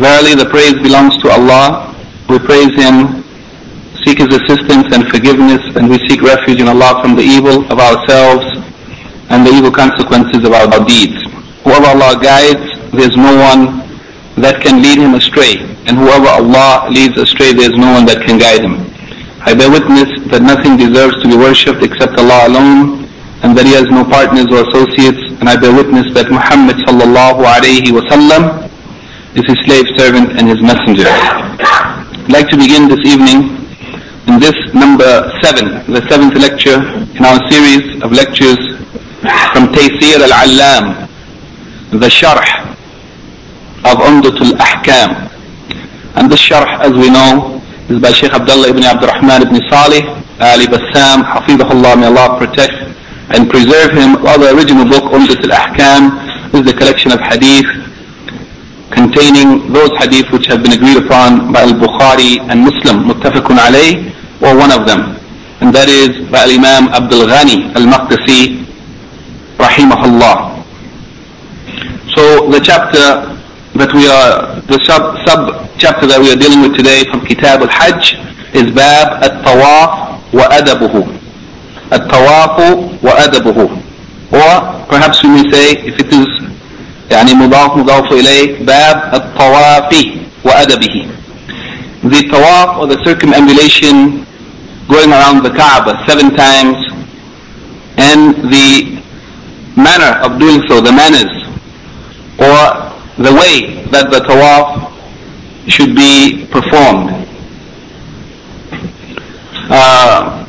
Verily the praise belongs to Allah. We praise Him, seek His assistance and forgiveness, and we seek refuge in Allah from the evil of ourselves and the evil consequences of our deeds. Whoever Allah guides, there is no one that can lead him astray. And whoever Allah leads astray, there is no one that can guide him. I bear witness that nothing deserves to be worshipped except Allah alone, and that He has no partners or associates. And I bear witness that Muhammad sallallahu alayhi wa sallam is his slave servant and his messenger. I'd like to begin this evening in this number seven, the seventh lecture in our series of lectures from Taysir al-Allam, the Sharh of Umdatul Ahkam. And this Sharh, as we know, is by Sheikh Abdullah ibn Abdurrahman ibn Salih, Ali Bassam, Hafizahullah, may Allah protect and preserve him. Well, the original book, Umdatul Ahkam, is the collection of hadith containing those hadith which have been agreed upon by Al-Bukhari and Muslim, muttafaqun alayh, or one of them. And that is by Imam Abdul Ghani Al-Maqdisi, rahimahullah. So the chapter that we are, the sub, sub chapter that we are dealing with today from Kitab Al-Hajj is Bab At-Tawaf wa Adabuhu. At-Tawaf wa Adabuhu. Or perhaps we may say, if it is يعني مضاف مضاف إليه باب الطواف وأدبه the tawaf or the circumambulation going around the Kaaba seven times and the manner of doing so, the manners or the way that the tawaf should be performed. Uh,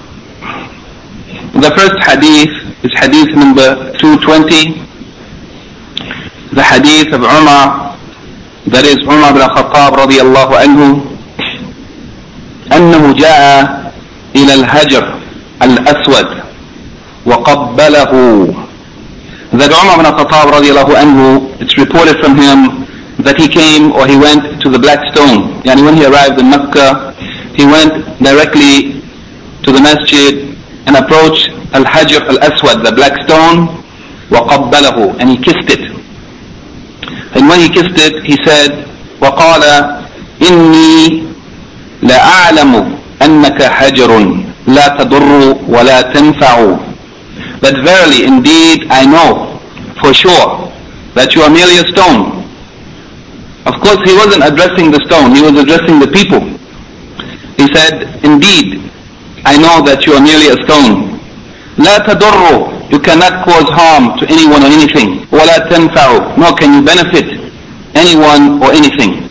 the first hadith is hadith number 220 hadith of Umar, that is Umar bin Khattab رضي الله عنه أنه جاء إلى الهجر الأسود وقبله that Umar bin Khattab رضي الله عنه it's reported from him that he came or he went to the black stone يعني when he arrived in Mecca he went directly to the masjid and approached Al-Hajr Al-Aswad the black stone وقبله and he kissed it and when he kissed it, he said, وقال إني لأعلم أنك حجر لا تضر ولا تنفع That verily, indeed, I know for sure that you are merely a stone. Of course, he wasn't addressing the stone, he was addressing the people. He said, indeed, I know that you are merely a stone. لا تضر you cannot cause harm to anyone or anything. وَلَا تَنْفَعُ Nor can you benefit anyone or anything.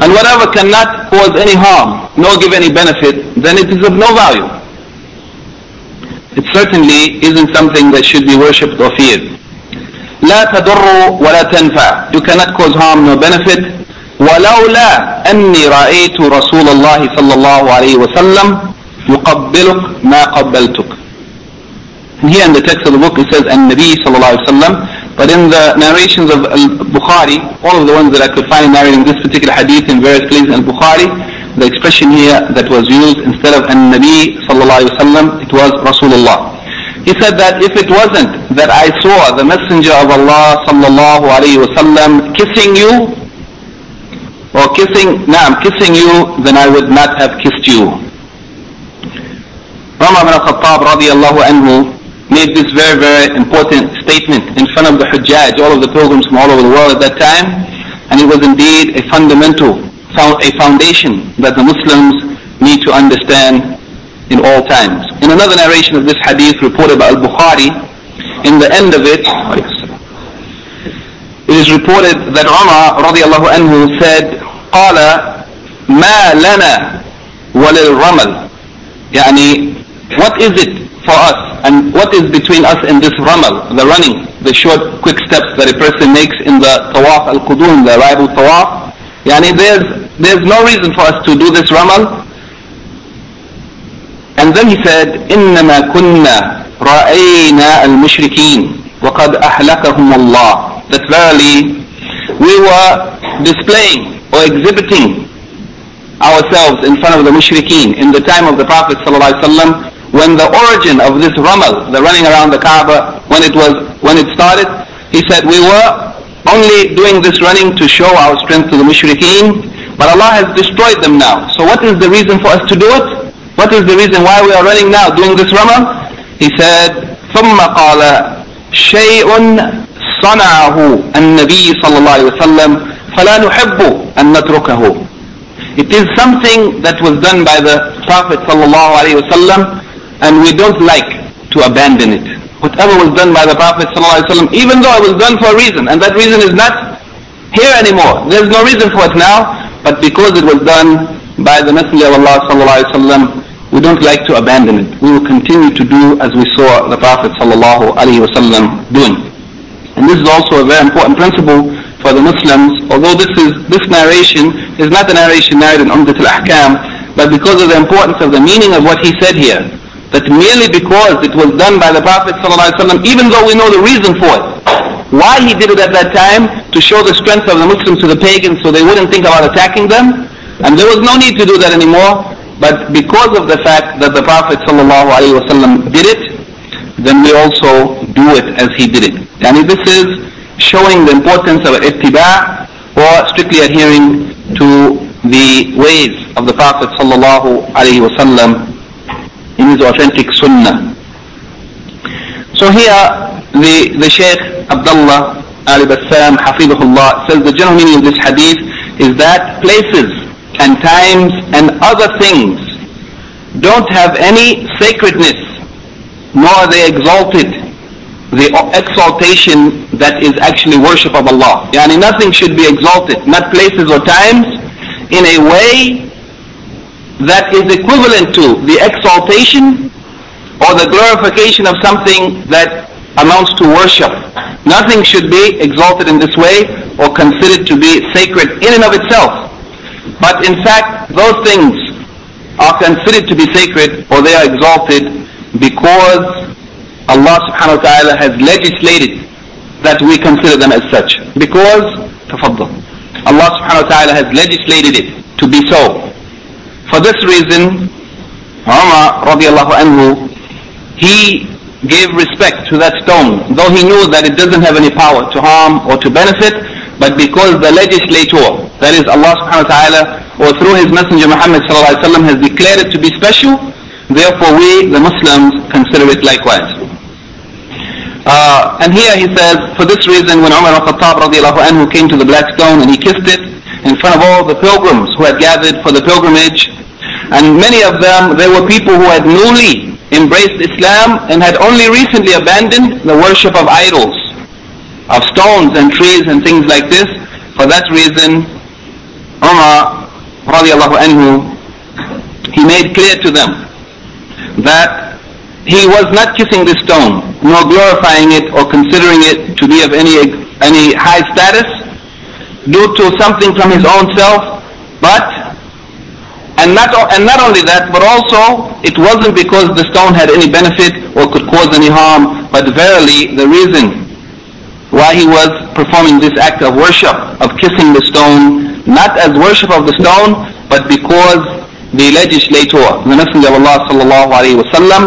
And whatever cannot cause any harm, nor give any benefit, then it is of no value. It certainly isn't something that should be worshipped or feared. لا تضر ولا تنفع You cannot cause harm nor benefit. ولولا أني رأيت رسول الله صلى الله عليه وسلم يقبلك ما قبلتك here in the text of the book it says An-Nabi sallallahu alaihi wasallam but in the narrations of Al-Bukhari all of the ones that I could find narrating this particular hadith in various places in Al-Bukhari the expression here that was used instead of An-Nabi sallallahu alaihi wasallam it was Rasulullah. He said that if it wasn't that I saw the messenger of Allah sallallahu alaihi wasallam kissing you or kissing naam kissing you then I would not have kissed you. Umar bin Khattab radiyallahu anhu made this very, very important statement in front of the Hujjaj, all of the pilgrims from all over the world at that time, and it was indeed a fundamental, a foundation that the Muslims need to understand in all times. In another narration of this hadith reported by Al-Bukhari, in the end of it, it is reported that Umar radiallahu anhu said, قال ما لنا وللرمل يعني what is it for us and what is between us and this ramal, the running, the short quick steps that a person makes in the tawaf al-qudum, the arrival tawaf. Yani there's there's no reason for us to do this ramal. And then he said, إِنَّمَا كُنَّا رَأَيْنَا الْمُشْرِكِينَ وَقَدْ أَحْلَكَهُمُ اللَّهِ That verily we were displaying or exhibiting ourselves in front of the mushrikeen in the time of the Prophet ﷺ when the origin of this ramal, the running around the Kaaba, when it was when it started, he said we were only doing this running to show our strength to the mushrikeen, but Allah has destroyed them now. So what is the reason for us to do it? What is the reason why we are running now doing this ramal? He said, ثم قال شيء صنعه النبي صلى الله عليه وسلم فلا نحب أن نتركه it is something that was done by the Prophet ﷺ and we don't like to abandon it. Whatever was done by the Prophet ﷺ, even though it was done for a reason, and that reason is not here anymore. There's no reason for it now, but because it was done by the Messenger of Allah ﷺ, we don't like to abandon it. We will continue to do as we saw the Prophet ﷺ doing. And this is also a very important principle for the Muslims, although this is this narration is not a narration narrated in Umdat al-Ahkam, but because of the importance of the meaning of what he said here, that merely because it was done by the Prophet ﷺ, even though we know the reason for it, why he did it at that time, to show the strength of the Muslims to the pagans so they wouldn't think about attacking them, and there was no need to do that anymore, but because of the fact that the Prophet ﷺ did it, then we also do it as he did it. And this is showing the importance of ittiba or strictly adhering to the ways of the Prophet sallallahu alaihi wasallam in his authentic sunnah. So here the, the Shaykh Abdullah Ali Bassam Hafidhullah says the general meaning of this hadith is that places and times and other things don't have any sacredness nor are they exalted the exaltation that is actually worship of Allah. Yani nothing should be exalted, not places or times, in a way that is equivalent to the exaltation or the glorification of something that amounts to worship. Nothing should be exalted in this way or considered to be sacred in and of itself. But in fact, those things are considered to be sacred or they are exalted because Allah subhanahu wa ta'ala has legislated that we consider them as such. Because, tafaddal, Allah subhanahu wa ta'ala has legislated it to be so. For this reason, Umar radiallahu anhu, he gave respect to that stone, though he knew that it doesn't have any power to harm or to benefit, but because the legislator, that is Allah subhanahu wa ta'ala, or through his messenger Muhammad sallallahu alayhi wa sallam has declared it to be special, therefore we, the Muslims, consider it likewise. Uh, and here he says, for this reason, when Umar al-Khattab radiallahu anhu came to the black stone and he kissed it in front of all the pilgrims who had gathered for the pilgrimage, and many of them, they were people who had newly embraced Islam and had only recently abandoned the worship of idols, of stones and trees and things like this. For that reason, Umar anhu, he made clear to them that he was not kissing the stone, nor glorifying it or considering it to be of any, any high status due to something from his own self, but and not, and not only that, but also it wasn't because the stone had any benefit or could cause any harm, but verily the reason why he was performing this act of worship, of kissing the stone, not as worship of the stone, but because the legislator, the Messenger of Allah sallallahu alayhi wa sallam,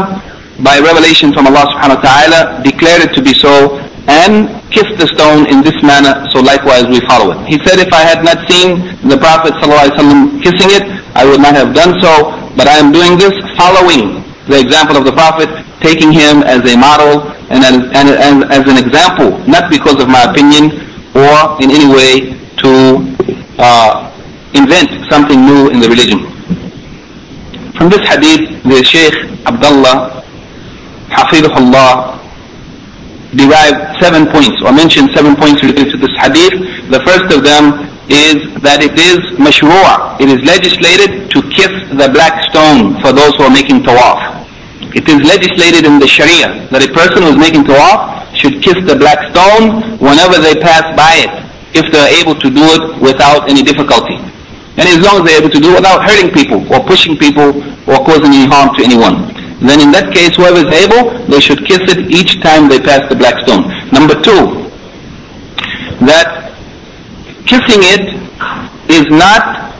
by revelation from Allah subhanahu wa ta'ala, declared it to be so, and kissed the stone in this manner, so likewise we follow it. He said, if I had not seen the Prophet ﷺ kissing it, I would not have done so, but I am doing this following the example of the Prophet, taking him as a model and as, and, and as an example, not because of my opinion or in any way to uh, invent something new in the religion. From this hadith, the Shaykh Abdullah Hafidhullah derived seven points or mentioned seven points related to this hadith. The first of them is that it is mashru', it is legislated to kiss the black stone for those who are making tawaf. It is legislated in the Sharia that a person who is making tawaf should kiss the black stone whenever they pass by it, if they are able to do it without any difficulty. and as long as they're able to do it without hurting people or pushing people or causing any harm to anyone. Then in that case, whoever is able, they should kiss it each time they pass the black stone. Number two, that kissing it is not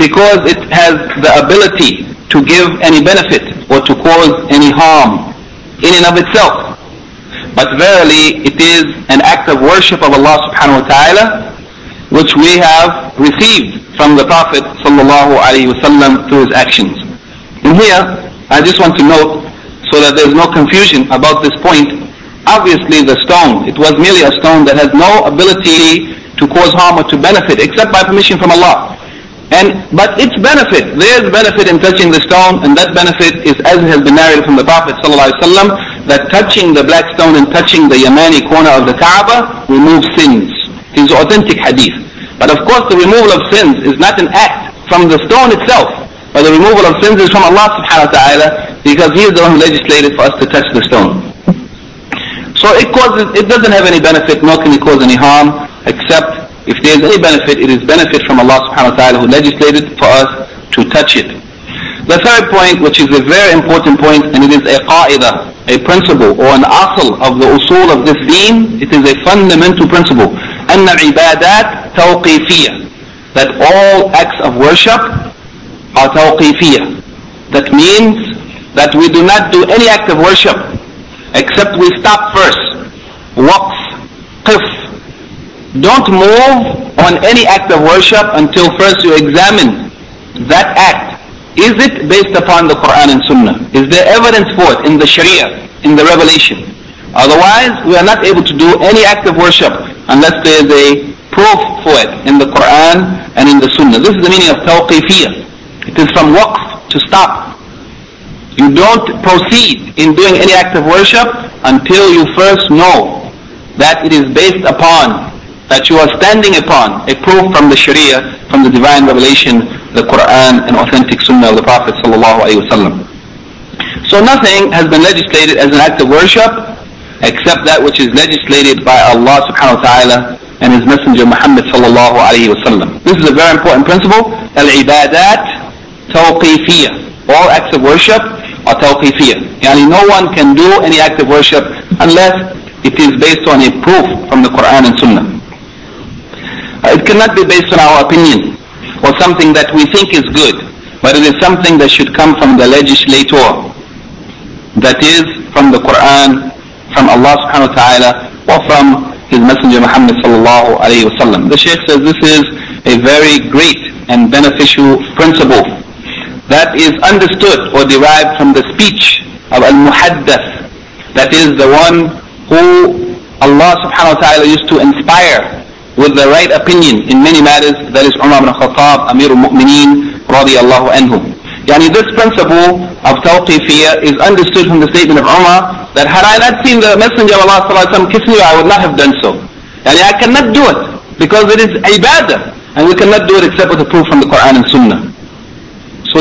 because it has the ability to give any benefit or to cause any harm in and of itself. But verily, it is an act of worship of Allah subhanahu wa ta'ala, which we have received from the Prophet sallallahu alaihi wasallam through his actions. And here, I just want to note, so that there's no confusion about this point, obviously the stone, it was merely a stone that has no ability to cause harm or to benefit, except by permission from Allah. And but its benefit, there's benefit in touching the stone, and that benefit is as it has been narrated from the Prophet ﷺ, that touching the black stone and touching the Yemeni corner of the Kaaba removes sins. It is authentic hadith. But of course the removal of sins is not an act from the stone itself, but the removal of sins is from Allah subhanahu wa ta'ala, because He is the one who legislated for us to touch the stone. So it causes, it doesn't have any benefit, nor can it cause any harm, except if there is any benefit, it is benefit from Allah subhanahu wa ta'ala who legislated for us to touch it. The third point, which is a very important point, and it is a qa'idah, a principle or an asl of the usul of this deen, it is a fundamental principle. أن العبادات توقيفية. That all acts of worship are tawqifiyah. That means that we do not do any act of worship except we stop first. Waqf, qif. Don't move on any act of worship until first you examine that act. Is it based upon the Quran and Sunnah? Is there evidence for it in the Sharia, in the revelation? Otherwise, we are not able to do any act of worship unless there is a proof for it in the Quran and in the Sunnah. This is the meaning of tawqifiyah. It is from waqf to stop. You don't proceed in doing any act of worship until you first know that it is based upon that you are standing upon a proof from the Sharia, from the divine revelation, the Quran and authentic Sunnah of the Prophet sallallahu wasallam. So nothing has been legislated as an act of worship except that which is legislated by Allah subhanahu wa ta'ala and His Messenger Muhammad sallallahu alaihi wasallam. This is a very important principle. Al-ibadat tawqifiyah. All acts of worship are tawqifiyah. Yani no one can do any act of worship unless it is based on a proof from the Quran and Sunnah. Uh, it cannot be based on our opinion or something that we think is good, but it is something that should come from the legislator. That is from the Quran, from Allah subhanahu wa ta'ala, or from His Messenger Muhammad sallallahu alayhi wa sallam. The Shaykh says this is a very great and beneficial principle that is understood or derived from the speech of Al-Muhaddath. That is the one who Allah subhanahu wa ta'ala used to inspire with the right opinion in many matters, that is Umar ibn Khattab, Amir al-Mu'mineen, radiallahu anhu. Yani this principle of tawqifiyah is understood from the statement of Umar that had I not seen the Messenger of Allah sallallahu kissing you, I would not have done so. Yani I cannot do it because it is ibadah and we cannot do it except with a proof from the Quran and Sunnah.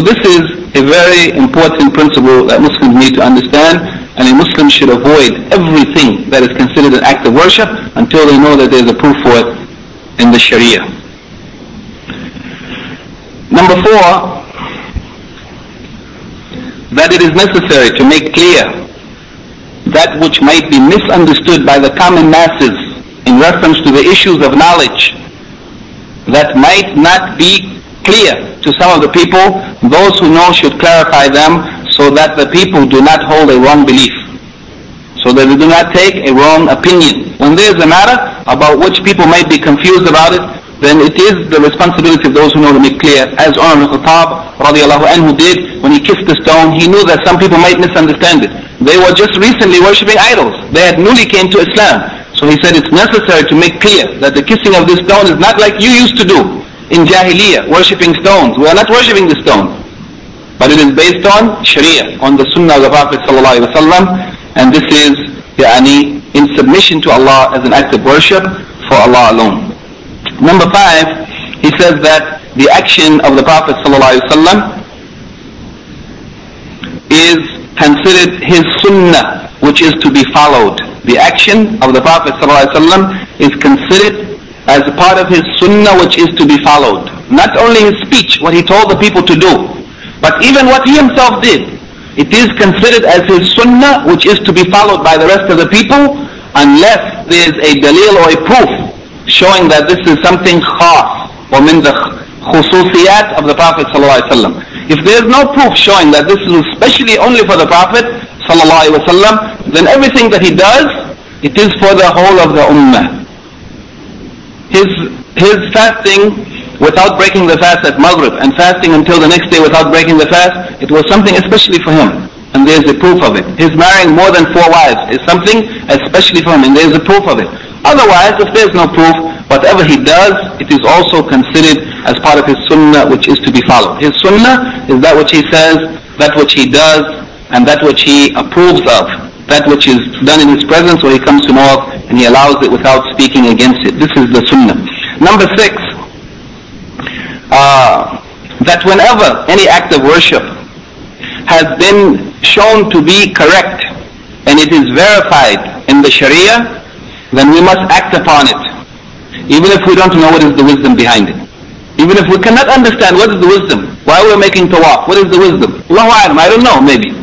This is a very important principle that Muslims need to understand and a Muslim should avoid everything that is considered an act of worship until they know that there is a proof for it in the Sharia. Number four, that it is necessary to make clear that which might be misunderstood by the common masses in reference to the issues of knowledge that might not be clear to some of the people, those who know should clarify them so that the people do not hold a wrong belief. So that they do not take a wrong opinion. When there is a matter about which people might be confused about it, then it is the responsibility of those who know to make clear. As Umar ibn Khattab radiallahu anhu did when he kissed the stone, he knew that some people might misunderstand it. They were just recently worshipping idols. They had newly came to Islam. So he said it's necessary to make clear that the kissing of this stone is not like you used to do in Jahiliyyah, worshipping stones. We are not worshipping the stone. But it is based on Sharia, on the Sunnah of the Prophet wasallam, and this is yani, in submission to Allah as an act of worship for Allah alone. Number five, he says that the action of the Prophet ﷺ is considered his sunnah, which is to be followed. The action of the Prophet ﷺ is considered as part of his sunnah, which is to be followed. not only his speech, what he told the people to do, but even what he himself did, it is considered as his sunnah, which is to be followed by the rest of the people, unless there is a dalil or a proof showing that this is something khas, or min the khususiyat of the Prophet ﷺ. If there is no proof showing that this is especially only for the Prophet ﷺ, then everything that he does, it is for the whole of the ummah. His, his fasting without breaking the fast at Maghrib and fasting until the next day without breaking the fast, it was something especially for him. And there's a proof of it. His marrying more than four wives is something especially for him, and there's a proof of it. Otherwise, if there's no proof, whatever he does, it is also considered as part of his sunnah which is to be followed. His sunnah is that which he says, that which he does, and that which he approves of. That which is done in his presence or he comes to know and he allows it without speaking against it. This is the sunnah. Number six, uh, that whenever any act of worship has been shown to be correct and it is verified in the Sharia, then we must act upon it. Even if we don't know what is the wisdom behind it. Even if we cannot understand what is the wisdom, why we're making tawaf, what is the wisdom? Allahu Alam, I don't know, maybe.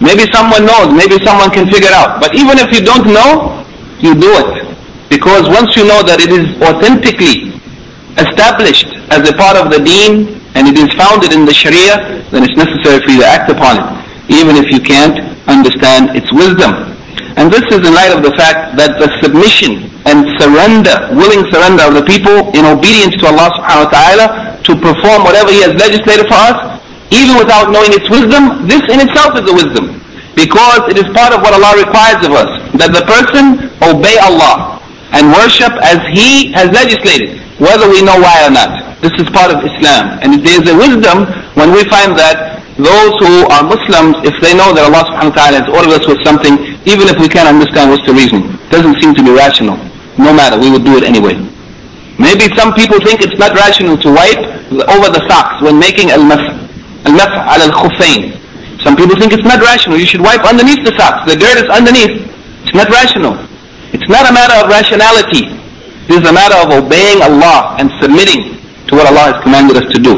Maybe someone knows, maybe someone can figure out. But even if you don't know, you do it. Because once you know that it is authentically established as a part of the deen and it is founded in the Sharia, then it's necessary for you to act upon it, even if you can't understand its wisdom. And this is in light of the fact that the submission and surrender, willing surrender of the people in obedience to Allah subhanahu wa ta'ala to perform whatever He has legislated for us even without knowing its wisdom, this in itself is a wisdom. Because it is part of what Allah requires of us, that the person obey Allah and worship as he has legislated, whether we know why or not. This is part of Islam. And there is a wisdom when we find that those who are Muslims, if they know that Allah subhanahu wa ta'ala has ordered us with something, even if we can't understand what's the reason, doesn't seem to be rational. No matter, we would do it anyway. Maybe some people think it's not rational to wipe over the socks when making al-mas'ah al-mas'ah al-khufayn. Some people think it's not rational. You should wipe underneath the socks. The dirt is underneath. It's not rational. It's not a matter of rationality. This is a matter of obeying Allah and submitting to what Allah has commanded us to do.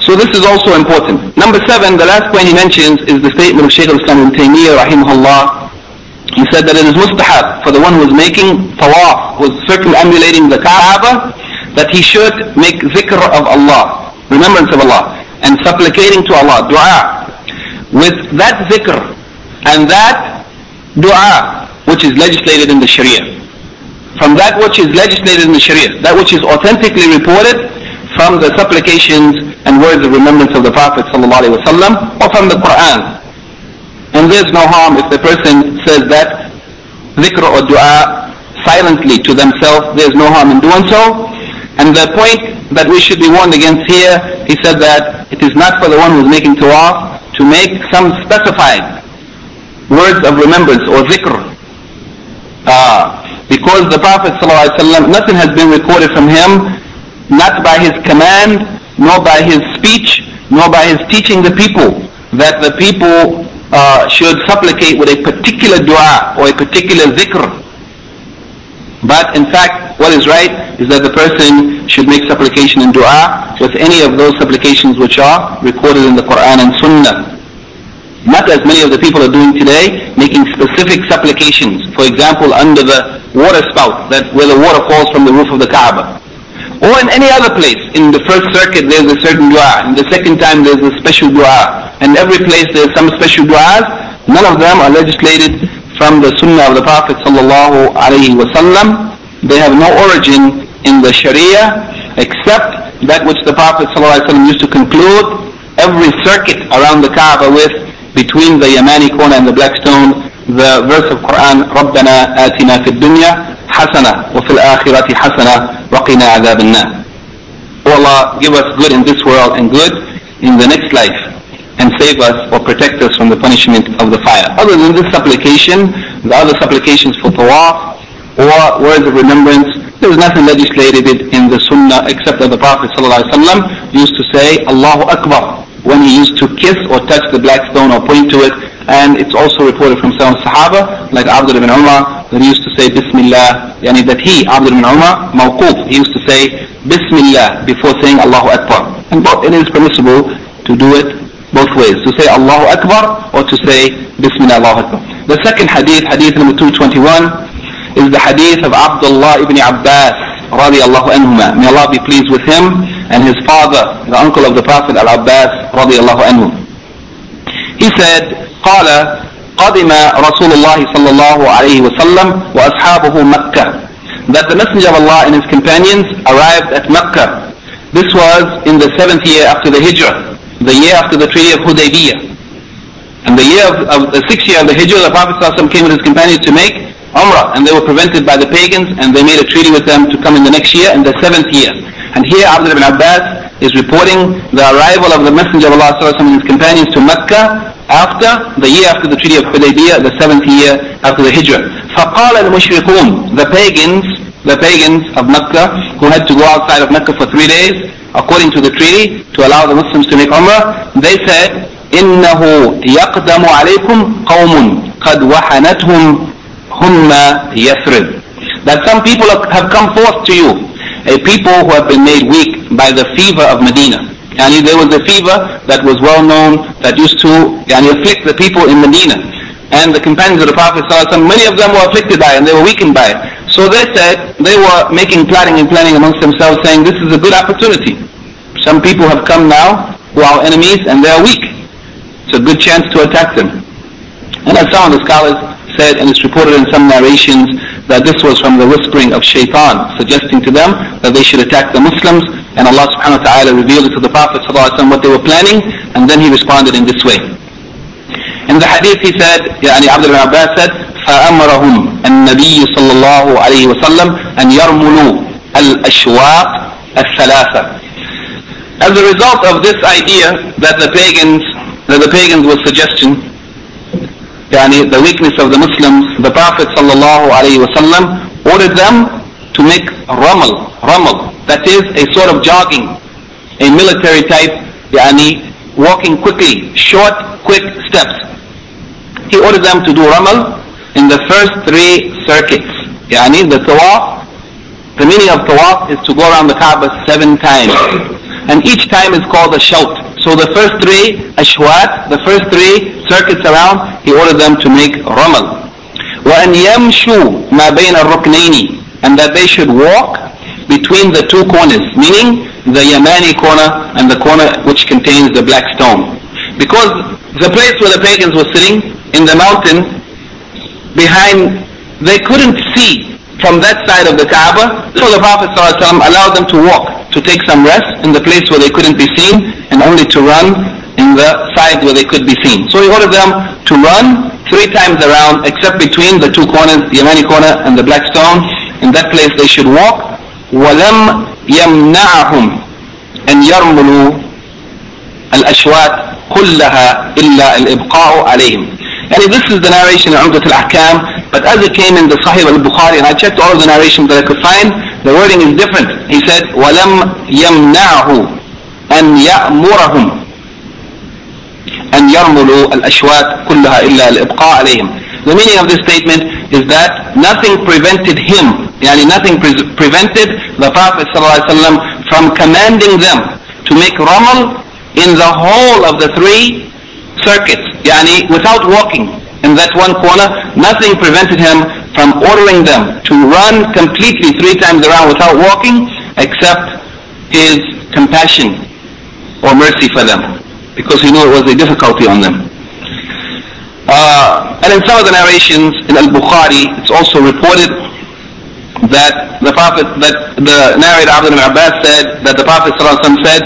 So this is also important. Number seven, the last point he mentions is the statement of Shaykh al-Islam ibn Taymiyyah rahimahullah. He said that it is mustahab for the one who is making tawaf, who is circumambulating the Kaaba, that he should make zikr of Allah, remembrance of Allah and supplicating to Allah, dua, with that zikr and that dua which is legislated in the Sharia. From that which is legislated in the Sharia, that which is authentically reported from the supplications and words of remembrance of the Prophet ﷺ or from the Quran. And there's no harm if the person says that zikr or dua silently to themselves, there's no harm in doing so. And the point that we should be warned against here, he said that it is not for the one who's making tawaf to make some specified words of remembrance or zikr. Uh, because the Prophet ﷺ, nothing has been recorded from him, not by his command, nor by his speech, nor by his teaching the people, that the people uh, should supplicate with a particular dua or a particular zikr but in fact, what is right is that the person should make supplication and dua with any of those supplications which are recorded in the Quran and Sunnah. Not as many of the people are doing today, making specific supplications. For example, under the water spout, that where the water falls from the roof of the Kaaba. Or in any other place. In the first circuit there's a certain dua. In the second time there's a special dua. And every place there's some special duas. None of them are legislated from the sunnah of the Prophet sallallahu wasallam. They have no origin in the Sharia except that which the Prophet used to conclude every circuit around the Kaaba with between the Yamani corner and the black stone the verse of Quran ربنا آتنا في الدنيا حسنة وفي الآخرة حسنة وقنا عذاب النار Oh Allah give us good in this world and good in the next life and save us or protect us from the punishment of the fire. Other than this supplication, the other supplications for tawaf or words of remembrance, there is nothing legislated in the sunnah except that the Prophet ﷺ used to say, Allahu Akbar. when he used to kiss or touch the black stone or point to it. And it's also reported from some Sahaba, like Abdullah ibn Umar, that he used to say Bismillah, yani that he, Abdullah ibn Umar, mawquf, he used to say Bismillah before saying Allahu Akbar. And both, it is permissible to do it both ways, to say Allahu Akbar or to say Bismillah Allahu Akbar. The second hadith, hadith number 221, is the hadith of Abdullah ibn Abbas radiallahu anhuma. May Allah be pleased with him and his father, the uncle of the Prophet Al-Abbas radiallahu anhu. He said, قال قدم رسول الله صلى الله عليه وسلم وأصحابه مكة that the Messenger of Allah and his companions arrived at Mecca. This was in the seventh year after the Hijrah, the year after the Treaty of Hudaybiyah. And the year of, of the sixth year of the Hijrah, the Prophet ﷺ came with his companions to make Umrah, and they were prevented by the pagans, and they made a treaty with them to come in the next year, in the seventh year. And here Abdul ibn Abbas is reporting the arrival of the Messenger of Allah and his companions to Mecca after the year after the Treaty of Hudaybiyah, the seventh year after the Hijrah. فَقَالَ الْمُشْرِكُونَ The pagans, the pagans of Mecca who had to go outside of Mecca for three days, according to the treaty, to allow the Muslims to make Umrah, they said, إِنَّهُ يَقْدَمُ عَلَيْكُمْ قَوْمٌ قَدْ وَحَنَتْهُمْ هُمَّ Yathrib." That some people have come forth to you a people who have been made weak by the fever of Medina. Yani there was a fever that was well known that used to afflict the people in Medina. And the companions of the Prophet many of them were afflicted by it and they were weakened by it. So they said, they were making planning and planning amongst themselves saying this is a good opportunity. Some people have come now who are enemies and they are weak. It's a good chance to attack them. And as some of the scholars said, and it's reported in some narrations, that this was from the whispering of shaitan, suggesting to them that they should attack the Muslims, and Allah subhanahu wa ta'ala revealed it to the Prophet what they were planning, and then he responded in this way. In the hadith he said, يعني Abdul Abbas said, فأمرهم النبي صلى الله عليه وسلم أن يرملوا الأشواق الثلاثة. As a result of this idea that the pagans, that the pagans was suggestion, the weakness of the Muslims, the Prophet sallallahu ordered them to make ramal, ramal, that is a sort of jogging, a military type, yani walking quickly, short, quick steps. He ordered them to do ramal in the first three circuits. Yani the tawaf, the meaning of tawaf is to go around the Kaaba seven times. And each time is called a shawt. So the first three ashwat, the first three circuits around, he ordered them to make ramal. وأن يمشوا ما بين الركنين and that they should walk between the two corners, meaning the Yamani corner and the corner which contains the black stone. Because the place where the pagans were sitting in the mountain behind, they couldn't see from that side of the Kaaba, so the Prophet ﷺ allowed them to walk, to take some rest in the place where they couldn't be seen, and only to run in the side where they could be seen. So he ordered them to run three times around, except between the two corners, the Yemeni corner and the black stone. In that place they should walk. وَلَمْ يَمْنَعَهُمْ أَنْ يَرْمُلُوا الْأَشْوَاتِ كُلَّهَا إِلَّا الْإِبْقَاءُ عَلَيْهِمْ And this is the narration in Umdat al-Ahkam, but as it came in the Sahih al-Bukhari, and I checked all of the narrations that I could find, the wording is different. He said, وَلَمْ يَمْنَعْهُ أَنْ يَأْمُرَهُمْ أن يرملوا الأشواك كلها إلا الإبقاء عليهم. The meaning of this statement is that nothing prevented him, yani nothing pre- prevented the Prophet ﷺ from commanding them to make ramal in the whole of the three circuits, yani without walking in that one corner, nothing prevented him from ordering them to run completely three times around without walking except his compassion or mercy for them because he knew it was a difficulty on them. Uh, and in some of the narrations in Al-Bukhari, it's also reported that the Prophet, that the narrator Abdullah ibn Abbas said, that the Prophet ﷺ said,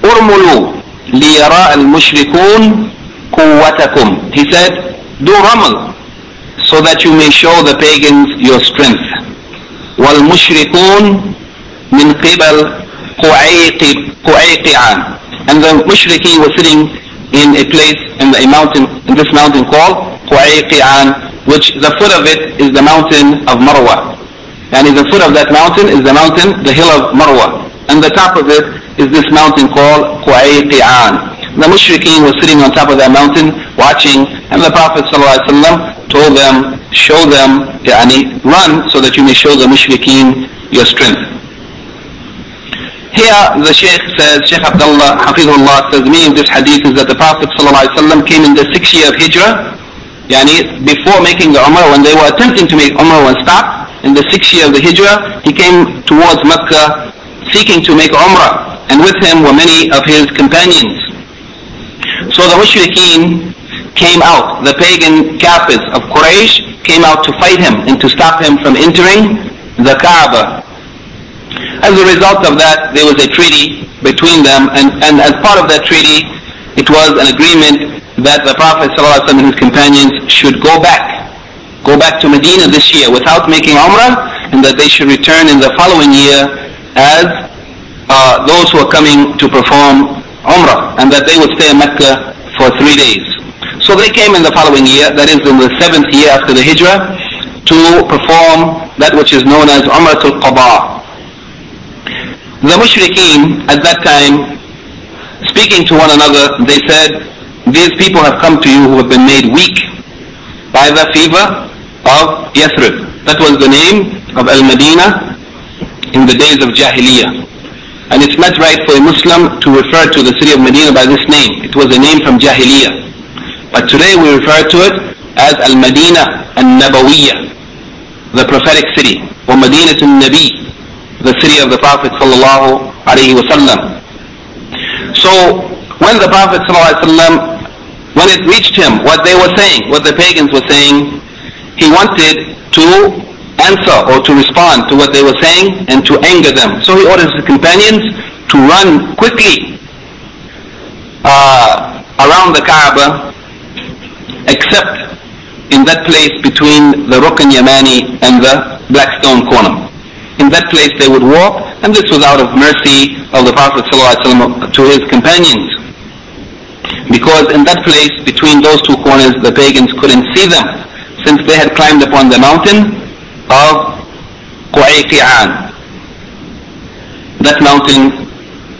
"Urmulu liyara al-mushrikun quwwatakum." He said, "Do ramal, so that you may show the pagans your strength." والمشركون من قبل قعيقعان and the mushriki were sitting in a place in a mountain in this mountain called Qu'ayqi'an which the foot of it is the mountain of Marwa. And in the foot of that mountain is the mountain the hill of Marwa. And the top of it is this mountain called Qu'ayqi'an The mushrikeen were sitting on top of that mountain watching and the Prophet ﷺ told them, show them, yani, run so that you may show the mushrikeen your strength. Here the Shaykh says, Shaykh Abdullah Hafizullah says, meaning this hadith is that the Prophet ﷺ came in the sixth year of Hijrah, yani before making the Umrah, when they were attempting to make Umrah and stop, in the sixth year of the Hijrah, he came towards Mecca seeking to make Umrah, and with him were many of his companions. So the mushrikeen came out, the pagan Kafirs of Quraysh came out to fight him and to stop him from entering the Kaaba. As a result of that, there was a treaty between them, and, and as part of that treaty, it was an agreement that the Prophet ﷺ and his companions should go back, go back to Medina this year without making Umrah, and that they should return in the following year as uh, those who are coming to perform Umrah, and that they would stay in Mecca for three days. So they came in the following year, that is in the seventh year after the Hijrah, to perform that which is known as Umrah Umratul Qada. The mushrikeen at that time, speaking to one another, they said, these people have come to you who have been made weak by the fever of Yathrib. That was the name of Al-Madinah in the days of Jahiliyyah. And it's not right for a Muslim to refer to the city of Medina by this name. It was a name from Jahiliyyah. But today we refer to it as Al-Madinah Al-Nabawiyah, the prophetic city, or Madinatul Nabi, the city of the Prophet sallallahu alaihi wasallam. So when the Prophet sallallahu when it reached him what they were saying, what the pagans were saying, he wanted to answer or to respond to what they were saying and to anger them. So he orders his companions to run quickly uh, around the Kaaba, except in that place between the Rukn Yamani and the Black Stone Corner in that place they would walk, and this was out of mercy of the Prophet ﷺ to his companions. Because in that place, between those two corners, the pagans couldn't see them, since they had climbed upon the mountain of Qu'ayqi'an. That mountain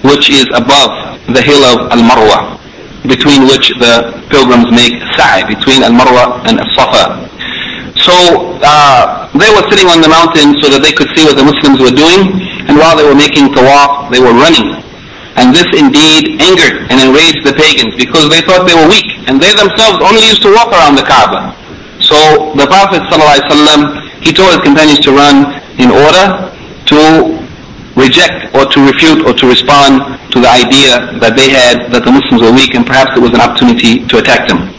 which is above the hill of Al-Marwa, between which the pilgrims make sa'i, between Al-Marwa and Al-Safa. So uh, they were sitting on the mountain so that they could see what the Muslims were doing, and while they were making tawaf, they were running. And this indeed angered and enraged the pagans because they thought they were weak, and they themselves only used to walk around the Kaaba. So the Prophet ﷺ, he told his companions to run in order to reject or to refute or to respond to the idea that they had that the Muslims were weak and perhaps it was an opportunity to attack them.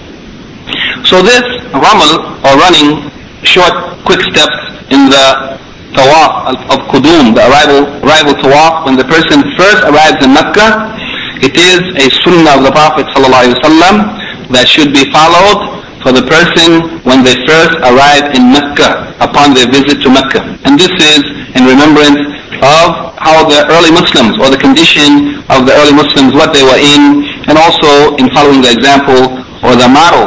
So this ramal or running short, quick steps in the tawaf of Qudum, the arrival, arrival tawaf, when the person first arrives in Mecca, it is a sunnah of the Prophet ﷺ that should be followed for the person when they first arrive in Mecca, upon their visit to Mecca. And this is in remembrance of how the early Muslims, or the condition of the early Muslims, what they were in, and also in following the example or the model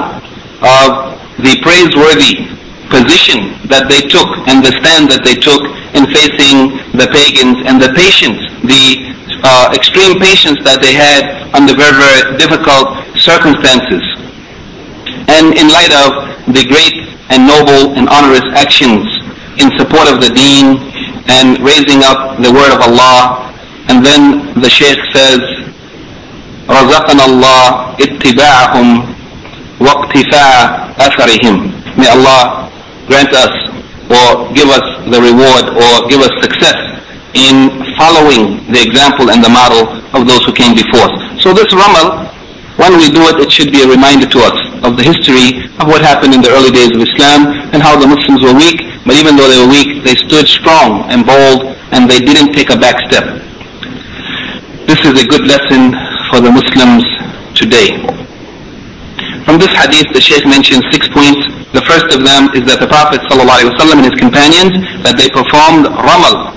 of the praiseworthy position that they took and the stand that they took in facing the pagans and the patience, the uh, extreme patience that they had under very, very difficult circumstances. And in light of the great and noble and honorous actions in support of the deen and raising up the word of Allah, and then the Shaykh says, رزقنا الله اتباعهم واقتفاء أثرهم. May Allah grant us or give us the reward or give us success in following the example and the model of those who came before us. So this Ramal, when we do it, it should be a reminder to us of the history of what happened in the early days of Islam and how the Muslims were weak, but even though they were weak, they stood strong and bold and they didn't take a back step. This is a good lesson for the Muslims today. From this hadith, the Shaykh mentions six points the first of them is that the Prophet ﷺ and his companions, that they performed ramal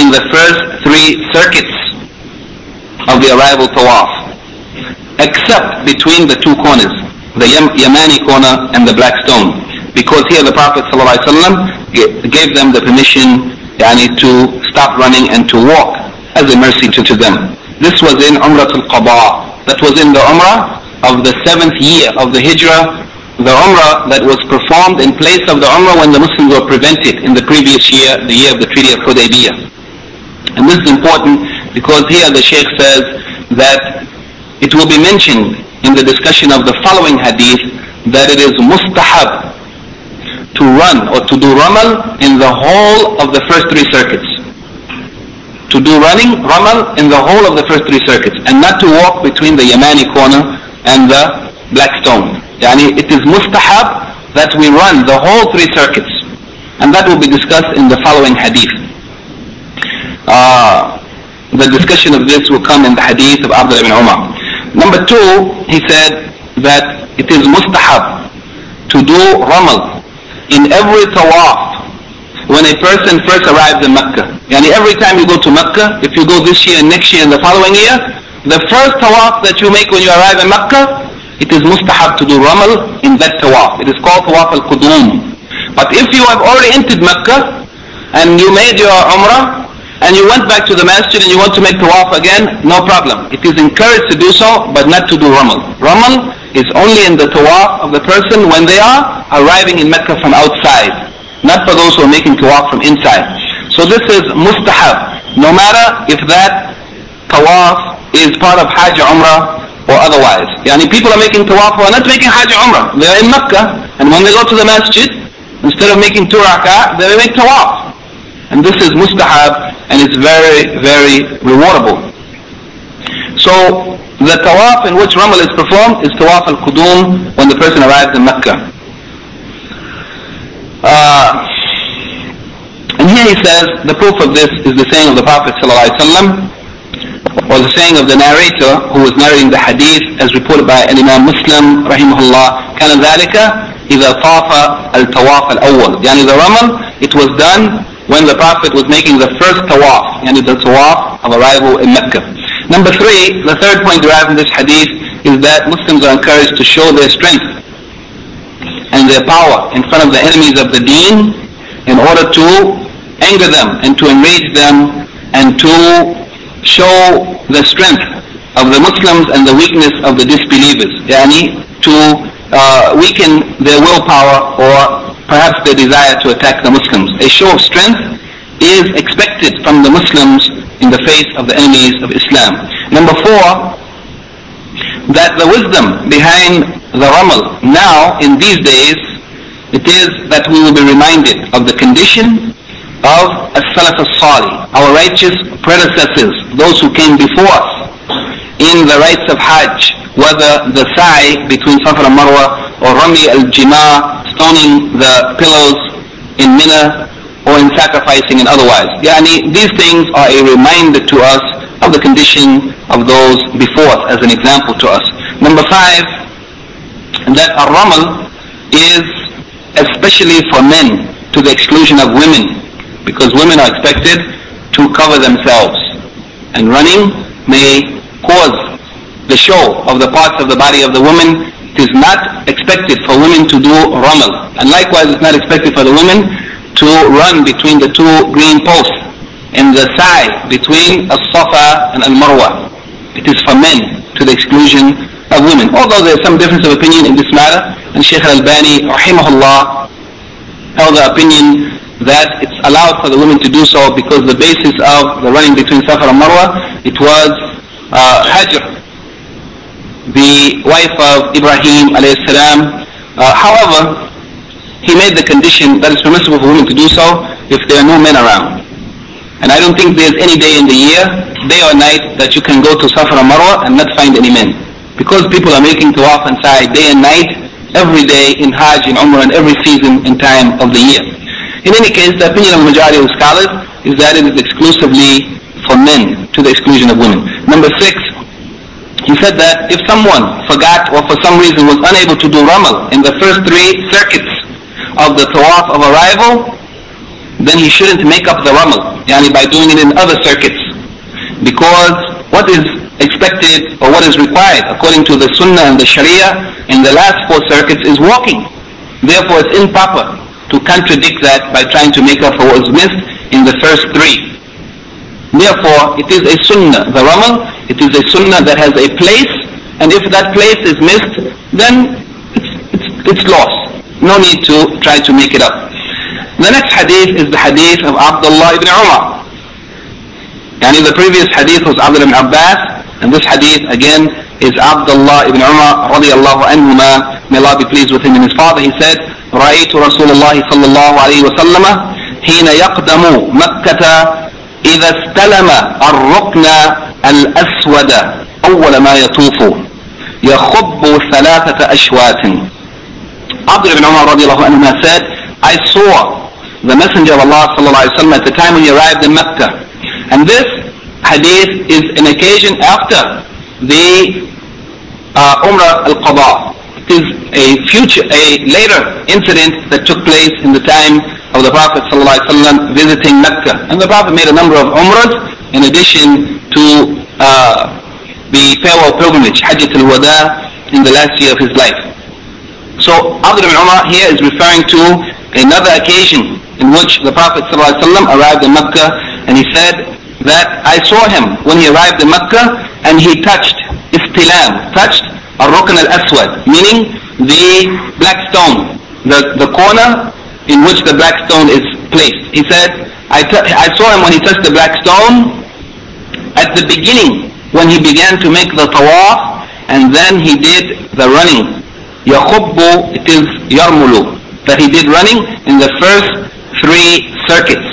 in the first three circuits of the arrival tawaf, except between the two corners, the Yamani corner and the black stone. Because here the Prophet ﷺ gave them the permission yani, to stop running and to walk as a mercy to, to them. This was in Umratul Qada. that was in the Umrah of the seventh year of the Hijrah, the Umrah that was performed in place of the Umrah when the Muslims were prevented in the previous year, the year of the Treaty of Hudaybiyah. And this is important because here the Sheikh says that it will be mentioned in the discussion of the following hadith that it is mustahab to run or to do ramal in the whole of the first three circuits to do running, ramal, in the whole of the first three circuits, and not to walk between the Yemeni corner and the black stone. Yani it is mustahab that we run the whole three circuits. And that will be discussed in the following hadith. Uh, the discussion of this will come in the hadith of Abdullah ibn Umar. Number two, he said that it is mustahab to do ramal in every tawaf when a person first arrives in Mecca. Yani every time you go to Mecca, if you go this year and next year and the following year, the first tawaf that you make when you arrive in Mecca, it is mustahab to do ramal in that tawaf. It is called tawaf al-qudum. But if you have already entered Mecca and you made your umrah and you went back to the masjid and you want to make tawaf again, no problem. It is encouraged to do so, but not to do ramal. Ramal is only in the tawaf of the person when they are arriving in Mecca from outside not for those who are making tawaf from inside. So this is mustahab, no matter if that tawaf is part of Hajj Umrah or otherwise. Yani people are making tawaf who are not making Hajj Umrah. They are in Mecca, and when they go to the masjid, instead of making two they make tawaf. And this is mustahab, and it's very, very rewardable. So, the tawaf in which Ramal is performed is tawaf al-Qudum when the person arrives in Mecca. Uh, and here he says the proof of this is the saying of the Prophet ﷺ, or the saying of the narrator who was narrating the hadith as reported by Imam Muslim rahimahullah كان ذلك إذا طاف الطواف الأول يعني the ramal it was done when the Prophet was making the first tawaf يعني the tawaf of arrival in Mecca number three the third point derived from this hadith is that Muslims are encouraged to show their strength and their power in front of the enemies of the deen in order to anger them and to enrage them and to show the strength of the Muslims and the weakness of the disbelievers. Yani to uh, weaken their willpower or perhaps their desire to attack the Muslims. A show of strength is expected from the Muslims in the face of the enemies of Islam. Number four, that the wisdom behind the ramal now in these days it is that we will be reminded of the condition of as-salaf as-salih our righteous predecessors those who came before us in the rites of hajj whether the sa'i between Safa and Marwa or Rami al-Jimar stoning the pillows in Mina or in sacrificing and otherwise yani these things are a reminder to us of the condition of those before us as an example to us. Number five, that a ramal is especially for men to the exclusion of women because women are expected to cover themselves and running may cause the show of the parts of the body of the woman. It is not expected for women to do ramal and likewise it's not expected for the women to run between the two green posts in the sa'i between As-Safa and Al-Marwa. It is for men to the exclusion of women. Although there is some difference of opinion in this matter, and Shaykh Al-Albani, rahimahullah, held the opinion that it's allowed for the women to do so because the basis of the running between Safa and Marwa, it was uh, Hajar, the wife of Ibrahim alayhi salam. Uh, however, he made the condition that it's permissible for women to do so if there are no men around. And I don't think there's any day in the year, day or night, that you can go to Safa and Marwa and not find any men. Because people are making tawaf and sa'i day and night, every day in Hajj, in Umrah, and every season and time of the year. In any case, the opinion of majority of scholars is that it is exclusively for men to the exclusion of women. Number six, he said that if someone forgot or for some reason was unable to do Ramal in the first three circuits of the tawaf of arrival, then he shouldn't make up the ramal, yani by doing it in other circuits. Because what is expected or what is required according to the sunnah and the sharia in the last four circuits is walking. Therefore it's improper to contradict that by trying to make up for what was missed in the first three. Therefore, it is a sunnah, the ramal, it is a sunnah that has a place and if that place is missed, then it's, it's, it's lost. No need to try to make it up. The next hadith is the hadith of Abdullah ibn Umar. Yani the previous hadith was Abdullah ibn Abbas, and this hadith again is Abdullah ibn Umar radiallahu anhuma. May Allah be pleased with him and his father. He said, رأيت رسول الله صلى الله عليه وسلم حين يقدم مكة إذا استلم الركن الأسود أول ما يطوف يخب ثلاثة أشواط Abdullah ibn Umar radiallahu anhu said, I saw the Messenger of Allah sallallahu alayhi wa sallam at the time when he arrived in Mecca. And this hadith is an occasion after the uh, Umrah al-Qada. Is a future, a later incident that took place in the time of the Prophet wa visiting Mecca. And the Prophet made a number of Umrahs in addition to uh, the farewell pilgrimage, Hajjat al-Wada, in the last year of his life. So Abdullah ibn Umar here is referring to another occasion in which the Prophet ﷺ arrived in Mecca and he said that I saw him when he arrived in Mecca and he touched istilam, touched al-rukn al-aswad, meaning the black stone, the, the corner in which the black stone is placed. He said, I, I saw him when he touched the black stone at the beginning when he began to make the tawaf and then he did the running. Yakhubbu, it is yarmulu, that he did running in the first three circuits.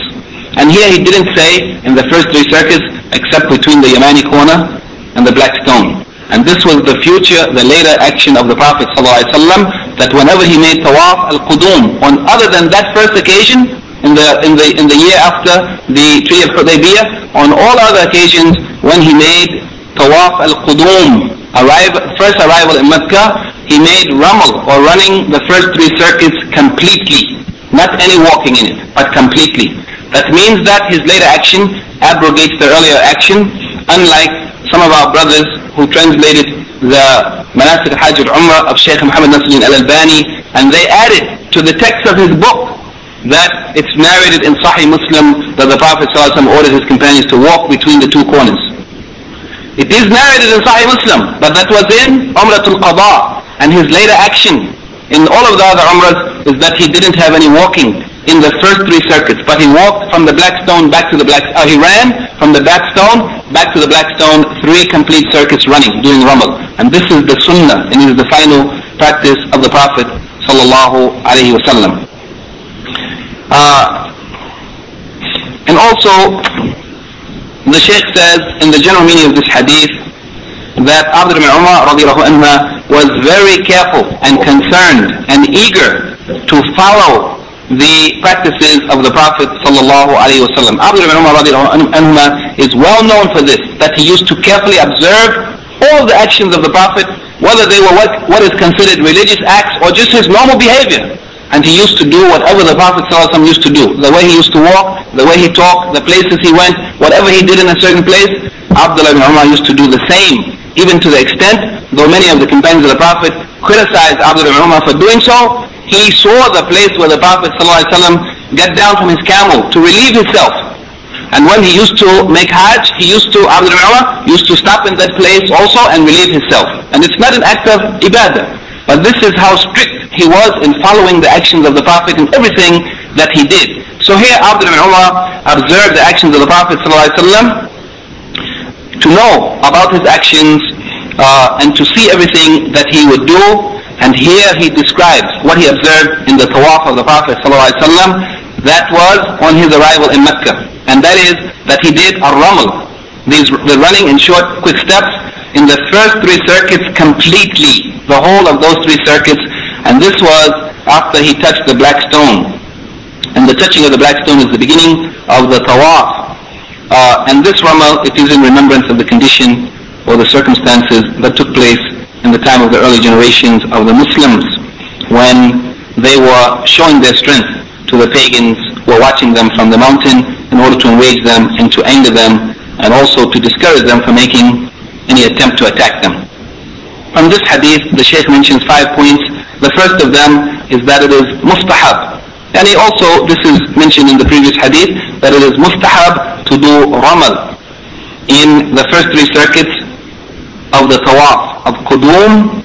And here he didn't say in the first three circuits except between the Yemeni corner and the black stone. And this was the future, the later action of the Prophet ﷺ, that whenever he made tawaf al-qudum, on other than that first occasion, in the, in the, in the year after the Treaty of Hudaybiyah, on all other occasions when he made tawaf al-qudum, arrive, first arrival in Mecca, he made ramal or running the first three circuits completely. Not any walking in it, but completely. That means that his later action abrogates the earlier action, unlike some of our brothers who translated the Manasik Hajj al-Umrah of Shaykh Muhammad Nasruddin al-Albani, and they added to the text of his book that it's narrated in Sahih Muslim that the Prophet ﷺ ordered his companions to walk between the two corners. It is narrated in Sahih Muslim, but that was in Umratul Qada. And his later action in all of the other Umrahs is that he didn't have any walking in the first three circuits, but he walked from the black stone back to the black, uh, he ran from the black stone back to the black stone, three complete circuits running, doing Ramal. And this is the Sunnah, and it is the final practice of the Prophet sallallahu alaihi wasallam. Uh, and also, the Shaykh says in the general meaning of this hadith that Abdul Umar was very careful and concerned and eager to follow the practices of the Prophet sallallahu alaihi wasallam. Ibn Umar is well known for this, that he used to carefully observe all the actions of the Prophet, whether they were what, what is considered religious acts or just his normal behavior. And he used to do whatever the Prophet ﷺ used to do. The way he used to walk, the way he talked, the places he went, whatever he did in a certain place, Abdullah ibn Umar used to do the same. Even to the extent, though many of the companions of the Prophet criticized Abdullah ibn Umar for doing so, he saw the place where the Prophet ﷺ get down from his camel to relieve himself. And when he used to make Hajj, he used to, ibn Umar, used to stop in that place also and relieve himself. And it's not an act of ibadah. But this is how strict he was in following the actions of the Prophet in everything that he did. So here Abdul Umar observed the actions of the Prophet ﷺ to know about his actions uh, and to see everything that he would do. And here he describes what he observed in the tawaf of the Prophet ﷺ that was on his arrival in Mecca. And that is that he did a ramal, these, the running in short, quick steps in the first three circuits completely, the whole of those three circuits, and this was after he touched the black stone. And the touching of the black stone is the beginning of the tawaf. Uh, and this ramal, it is in remembrance of the condition or the circumstances that took place in the time of the early generations of the Muslims when they were showing their strength to the pagans who were watching them from the mountain in order to enrage them and to anger them and also to discourage them from making any attempt to attack them. From this hadith, the Shaykh mentions five points. The first of them is that it is mustahab. And he also, this is mentioned in the previous hadith, that it is mustahab to do ramal in the first three circuits of the tawaf of Qudum,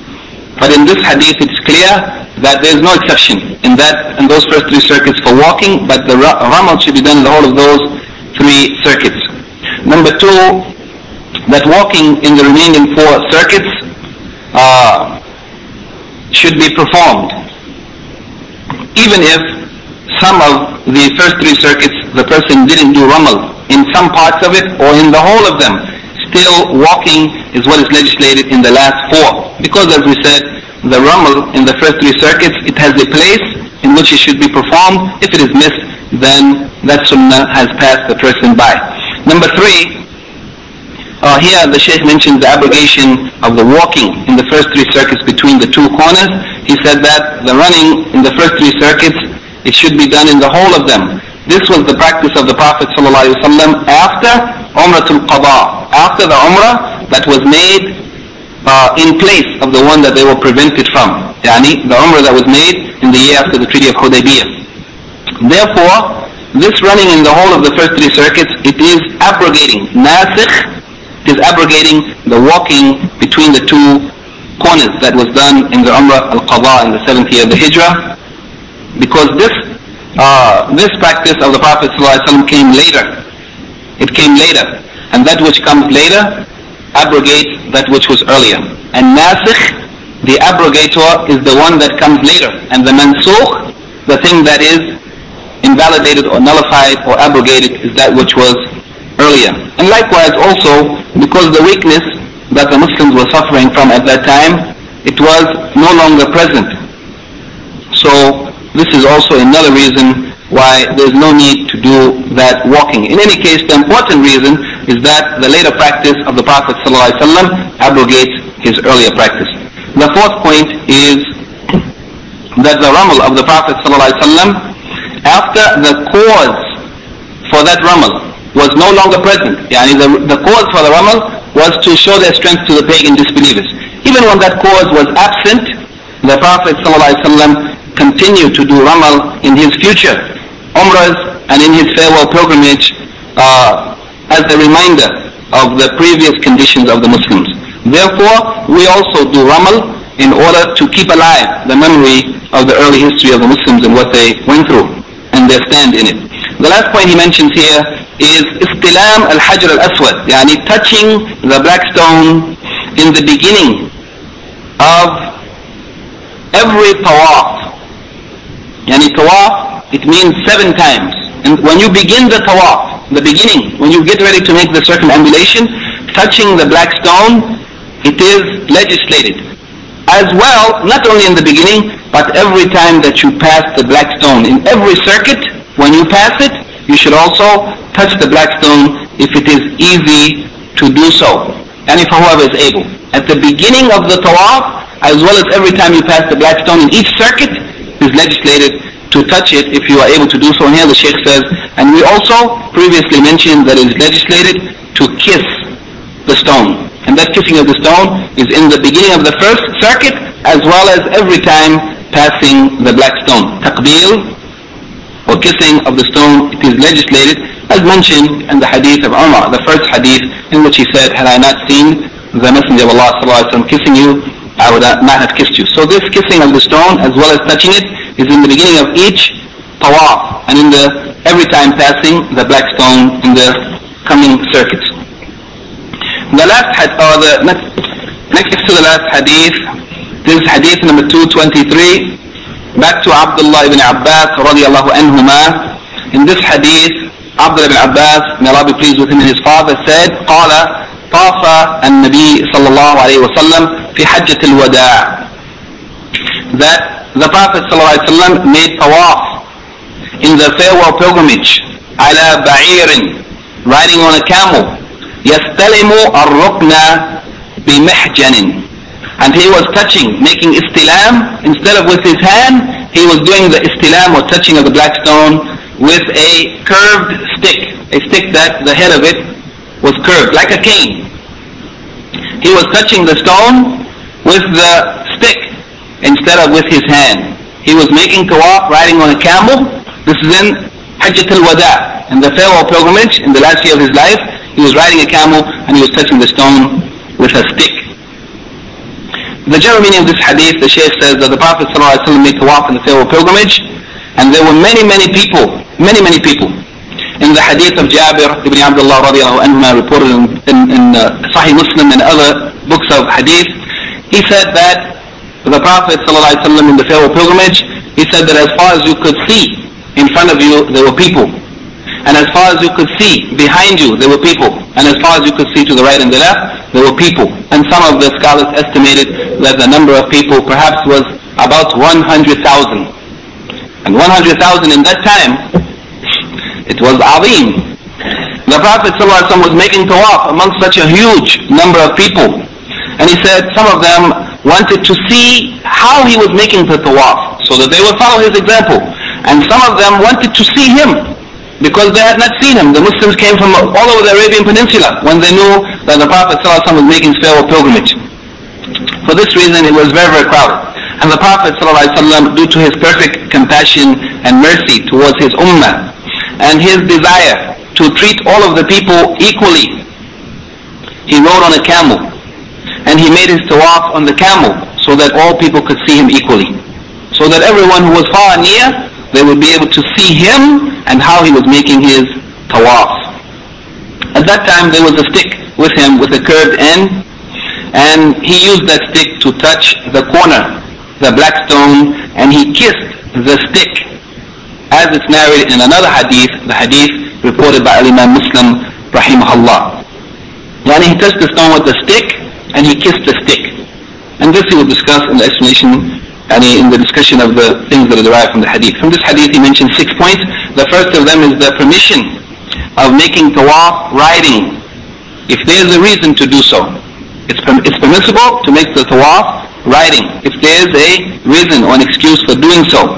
but in this hadith it's clear that there is no exception in that in those first three circuits for walking, but the ramal should be done in whole of those three circuits. Number two, that walking in the remaining four circuits uh, should be performed, even if some of the first three circuits the person didn't do ramal in some parts of it or in the whole of them. Still walking is what is legislated in the last four. Because as we said, the ramal in the first three circuits, it has a place in which it should be performed. If it is missed, then that sunnah has passed the person by. Number three, uh, here the Shaykh mentions the abrogation of the walking in the first three circuits between the two corners. He said that the running in the first three circuits, it should be done in the whole of them. This was the practice of the Prophet ﷺ after Umratul Qada, after the Umrah that was made uh, in place of the one that they were prevented from. Yani the Umrah that was made in the year after the Treaty of Hudaybiyah. Therefore, this running in the whole of the first three circuits, it is abrogating, nasikh, it is abrogating the walking between the two corners that was done in the Umrah al-Qadha in the seventh year of the Hijrah. Because this uh, this practice of the Prophet ﷺ came later. It came later. And that which comes later abrogates that which was earlier. And nasikh, the abrogator, is the one that comes later. And the mansukh, the thing that is invalidated or nullified or abrogated is that which was earlier. And likewise also, because the weakness that the Muslims were suffering from at that time, it was no longer present. So this is also another reason why there's no need to do that walking. In any case, the important reason is that the later practice of the Prophet ﷺ abrogates his earlier practice. The fourth point is that the ramal of the Prophet ﷺ, after the cause for that ramal was no longer present, yani the, the cause for the ramal was to show their strength to the pagan disbelievers. Even when that cause was absent, the Prophet ﷺ continue to do Ramal in his future Umrahs and in his farewell pilgrimage uh, as a reminder of the previous conditions of the Muslims. Therefore, we also do Ramal in order to keep alive the memory of the early history of the Muslims and what they went through and their stand in it. The last point he mentions here is istilam al-hajar al-aswad, yani touching the black stone in the beginning of every tawaf Yani tawaf, it means seven times. And when you begin the tawaf, the beginning, when you get ready to make the circumambulation, touching the black stone, it is legislated. As well, not only in the beginning, but every time that you pass the black stone. In every circuit, when you pass it, you should also touch the black stone if it is easy to do so. And if whoever is able. At the beginning of the tawaf, as well as every time you pass the black stone in each circuit, is legislated to touch it if you are able to do so. And here the Sheikh says, and we also previously mentioned that it is legislated to kiss the stone. And that kissing of the stone is in the beginning of the first circuit as well as every time passing the black stone. Taqbil or kissing of the stone, it is legislated as mentioned in the hadith of Umar, the first hadith in which he said, had I not seen the Messenger of Allah Sallallahu Alaihi Wasallam kissing you, I would not have kissed you. So this kissing of the stone as well as touching it is in the beginning of each tawaf and in the every time passing the black stone in the coming circuits. The last had or the next, next to the last hadith, this is hadith number 223. Back to Abdullah ibn Abbas radiallahu anhuma. In this hadith, Abdullah ibn Abbas, may Allah be pleased with him and his father, said, قال طاف النبي صلى الله عليه وسلم في حجة الوداع that the Prophet ﷺ made tawaf in the farewell pilgrimage على بعير riding on a camel يستلم الركن بمحجن and he was touching making istilam instead of with his hand he was doing the istilam or touching of the black stone with a curved stick a stick that the head of it was curved like a cane he was touching the stone with the stick instead of with his hand. He was making tawaf riding on a camel. This is in Hajjat al-Wada. In the farewell pilgrimage, in the last year of his life, he was riding a camel and he was touching the stone with a stick. the general meaning of this hadith, the Shaykh says that the Prophet ﷺ made tawaf in the farewell pilgrimage, and there were many, many people, many, many people. In the hadith of Jabir ibn Abdullah radiallahu anhu, reported in, in, in uh, Sahih Muslim and other books of hadith, he said that the Prophet ﷺ in the farewell pilgrimage, he said that as far as you could see in front of you, there were people. And as far as you could see behind you, there were people. And as far as you could see to the right and the left, there were people. And some of the scholars estimated that the number of people perhaps was about 100,000. And 100,000 in that time, it was azim. The Prophet ﷺ was making tawaf amongst such a huge number of people. And he said some of them wanted to see how he was making the tawaf so that they would follow his example. And some of them wanted to see him because they had not seen him. The Muslims came from all over the Arabian Peninsula when they knew that the Prophet ﷺ was making farewell pilgrimage. For this reason, it was very, very crowded. And the Prophet ﷺ, due to his perfect compassion and mercy towards his ummah, and his desire to treat all of the people equally, he rode on a camel. And he made his tawaf on the camel so that all people could see him equally. So that everyone who was far and near, they would be able to see him and how he was making his tawaf. At that time there was a stick with him with a curved end and he used that stick to touch the corner, the black stone, and he kissed the stick as it's narrated in another hadith, the hadith reported by Imam Muslim rahimahullah. Yani he touched the stone with the stick and he kissed the stick. And this he will discuss in the explanation and in the discussion of the things that are derived from the hadith. From this hadith he mentioned six points. The first of them is the permission of making tawaf riding if there is a reason to do so. It's, it's permissible to make the tawaf riding if there is a reason or an excuse for doing so.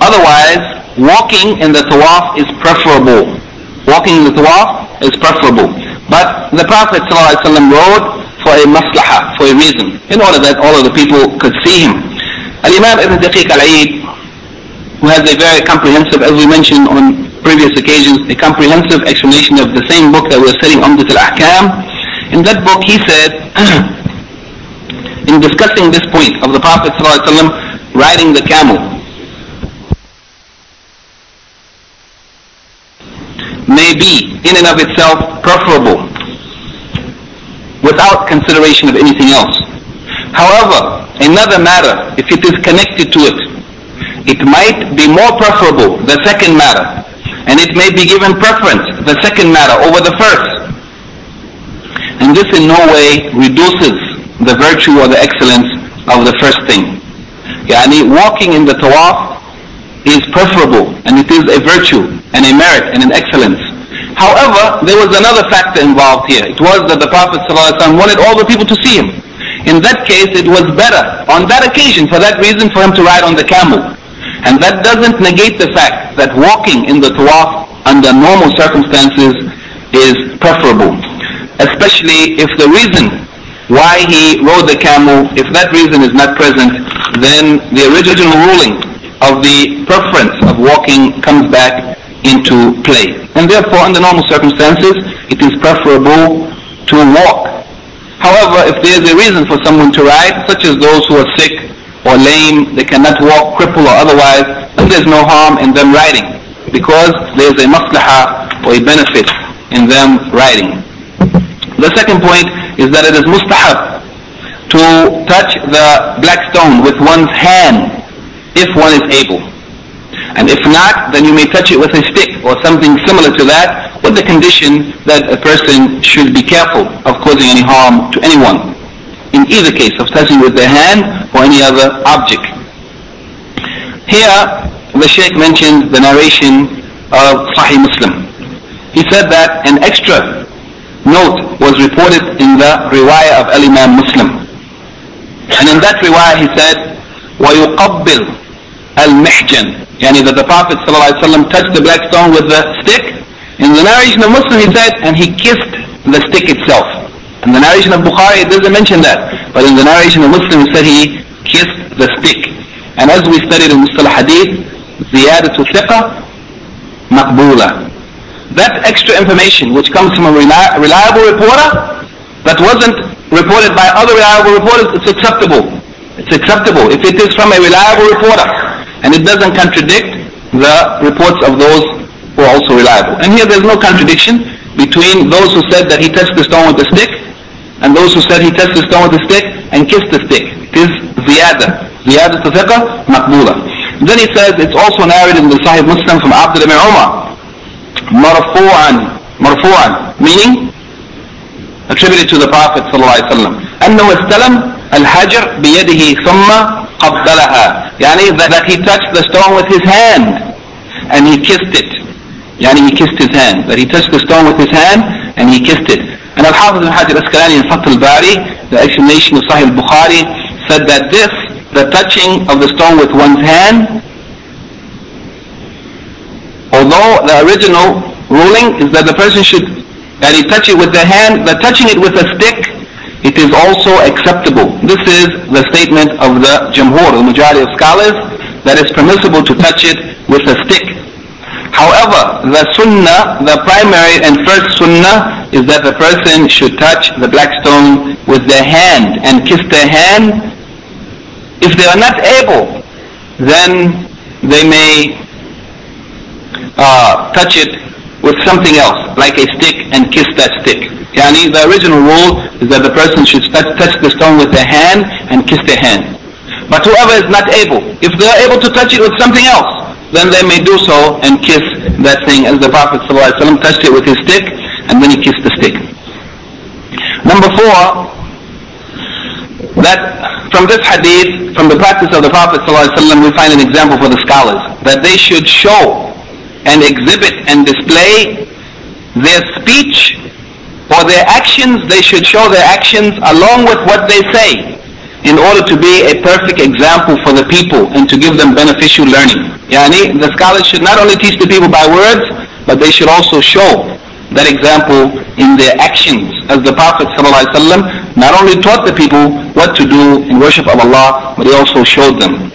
Otherwise, walking in the tawaf is preferable. Walking in the tawaf is preferable. But the Prophet ﷺ rode for a maslaha, for a reason, in order that all of the people could see him. Al-Imam Ibn Daqiq al-Eid, who has a very comprehensive, as we mentioned on previous occasions, a comprehensive explanation of the same book that we're studying, Umdat al-Ahkam. In that book he said, in discussing this point of the Prophet ﷺ riding the camel, may be in and of itself preferable without consideration of anything else. However, another matter, if it is connected to it, it might be more preferable, the second matter, and it may be given preference, the second matter, over the first. And this in no way reduces the virtue or the excellence of the first thing. Yani walking in the tawaf is preferable and it is a virtue and a merit and an excellence. However, there was another factor involved here. It was that the Prophet ﷺ wanted all the people to see him. In that case, it was better on that occasion, for that reason, for him to ride on the camel. And that doesn't negate the fact that walking in the tawaf under normal circumstances is preferable. Especially if the reason why he rode the camel, if that reason is not present, then the original ruling of the preference of walking comes back into play. And therefore, under normal circumstances, it is preferable to walk. However, if there is a reason for someone to ride, such as those who are sick or lame, they cannot walk, cripple or otherwise, then there's no harm in them riding because there is a maslaha or a benefit in them riding. The second point is that it is mustahab to touch the black stone with one's hand if one is able. And if not, then you may touch it with a stick or something similar to that with the condition that a person should be careful of causing any harm to anyone. In either case, of touching with their hand or any other object. Here, the Sheikh mentioned the narration of Sahih Muslim. He said that an extra note was reported in the riwayah of Al-Imam Muslim. And in that riwayah he said, وَيُقَبِّلْ الْمِحْجَنِ yani that the Prophet ﷺ touched the black stone with the stick. In the narration of Muslim he said, and he kissed the stick itself. In the narration of Bukhari it doesn't mention that, but in the narration of Muslim he said he kissed the stick. And as we studied in Mustalah Hadith, ziyadatu thiqa maqbula. That extra information which comes from a reliable reporter that wasn't reported by other reliable reporters, it's acceptable. It's acceptable if it is from a reliable reporter and it doesn't contradict the reports of those who are also reliable. And here there's no contradiction between those who said that he touched the stone with a stick and those who said he touched the stone with a stick and kissed the stick. It is ziyada. Ziyadatu thiqah, maqbula. Then he says it's also narrated in the Sahih Muslim from Abdul ibn Umar. Marfu'an. Marfu'an. Meaning attributed to the Prophet ﷺ. أنه استلم الحجر بيده ثم قبلها يعني that, that he touched the stone with his hand and he kissed it. يعني he kissed his hand. That he touched the stone with his hand and he kissed it. And Al-Hafiz Ibn Hajar al-Asqalani in Fath al-Bari the explanation of Sahih al-Bukhari said that this the touching of the stone with one's hand although the original ruling is that the person should that he touch it with the hand the touching it with a stick it is also acceptable. This is the statement of the Jamhur, the majority of scholars, that it's permissible to touch it with a stick. However, the sunnah, the primary and first sunnah is that the person should touch the black stone with their hand and kiss their hand if they are not able, then they may uh, touch it with something else, like a stick, and kiss that stick. Yani the original rule is that the person should touch, the stone with their hand and kiss their hand. But whoever is not able, if they are able to touch it with something else, then they may do so and kiss that thing as the Prophet ﷺ touched it with his stick and then he kissed the stick. Number four, that from this hadith, from the practice of the Prophet ﷺ, we find an example for the scholars, that they should show and exhibit and display their speech or their actions, they should show their actions along with what they say in order to be a perfect example for the people and to give them beneficial learning. Yani, the scholars should not only teach the people by words, but they should also show that example in their actions. As the Prophet ﷺ not only taught the people what to do in worship of Allah, but he also showed them.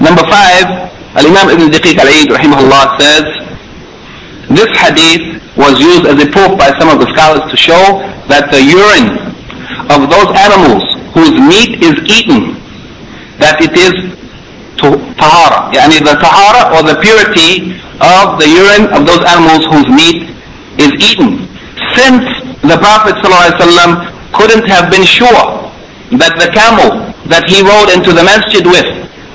Number five, Al-Imam Ibn Daqiq rahimahullah says, this hadith was used as a proof by some of the scholars to show that the urine of those animals whose meat is eaten, that it is tahara. Yani the tahara or the purity of the urine of those animals whose meat is eaten. Since the Prophet ﷺ couldn't have been sure that the camel that he rode into the masjid with,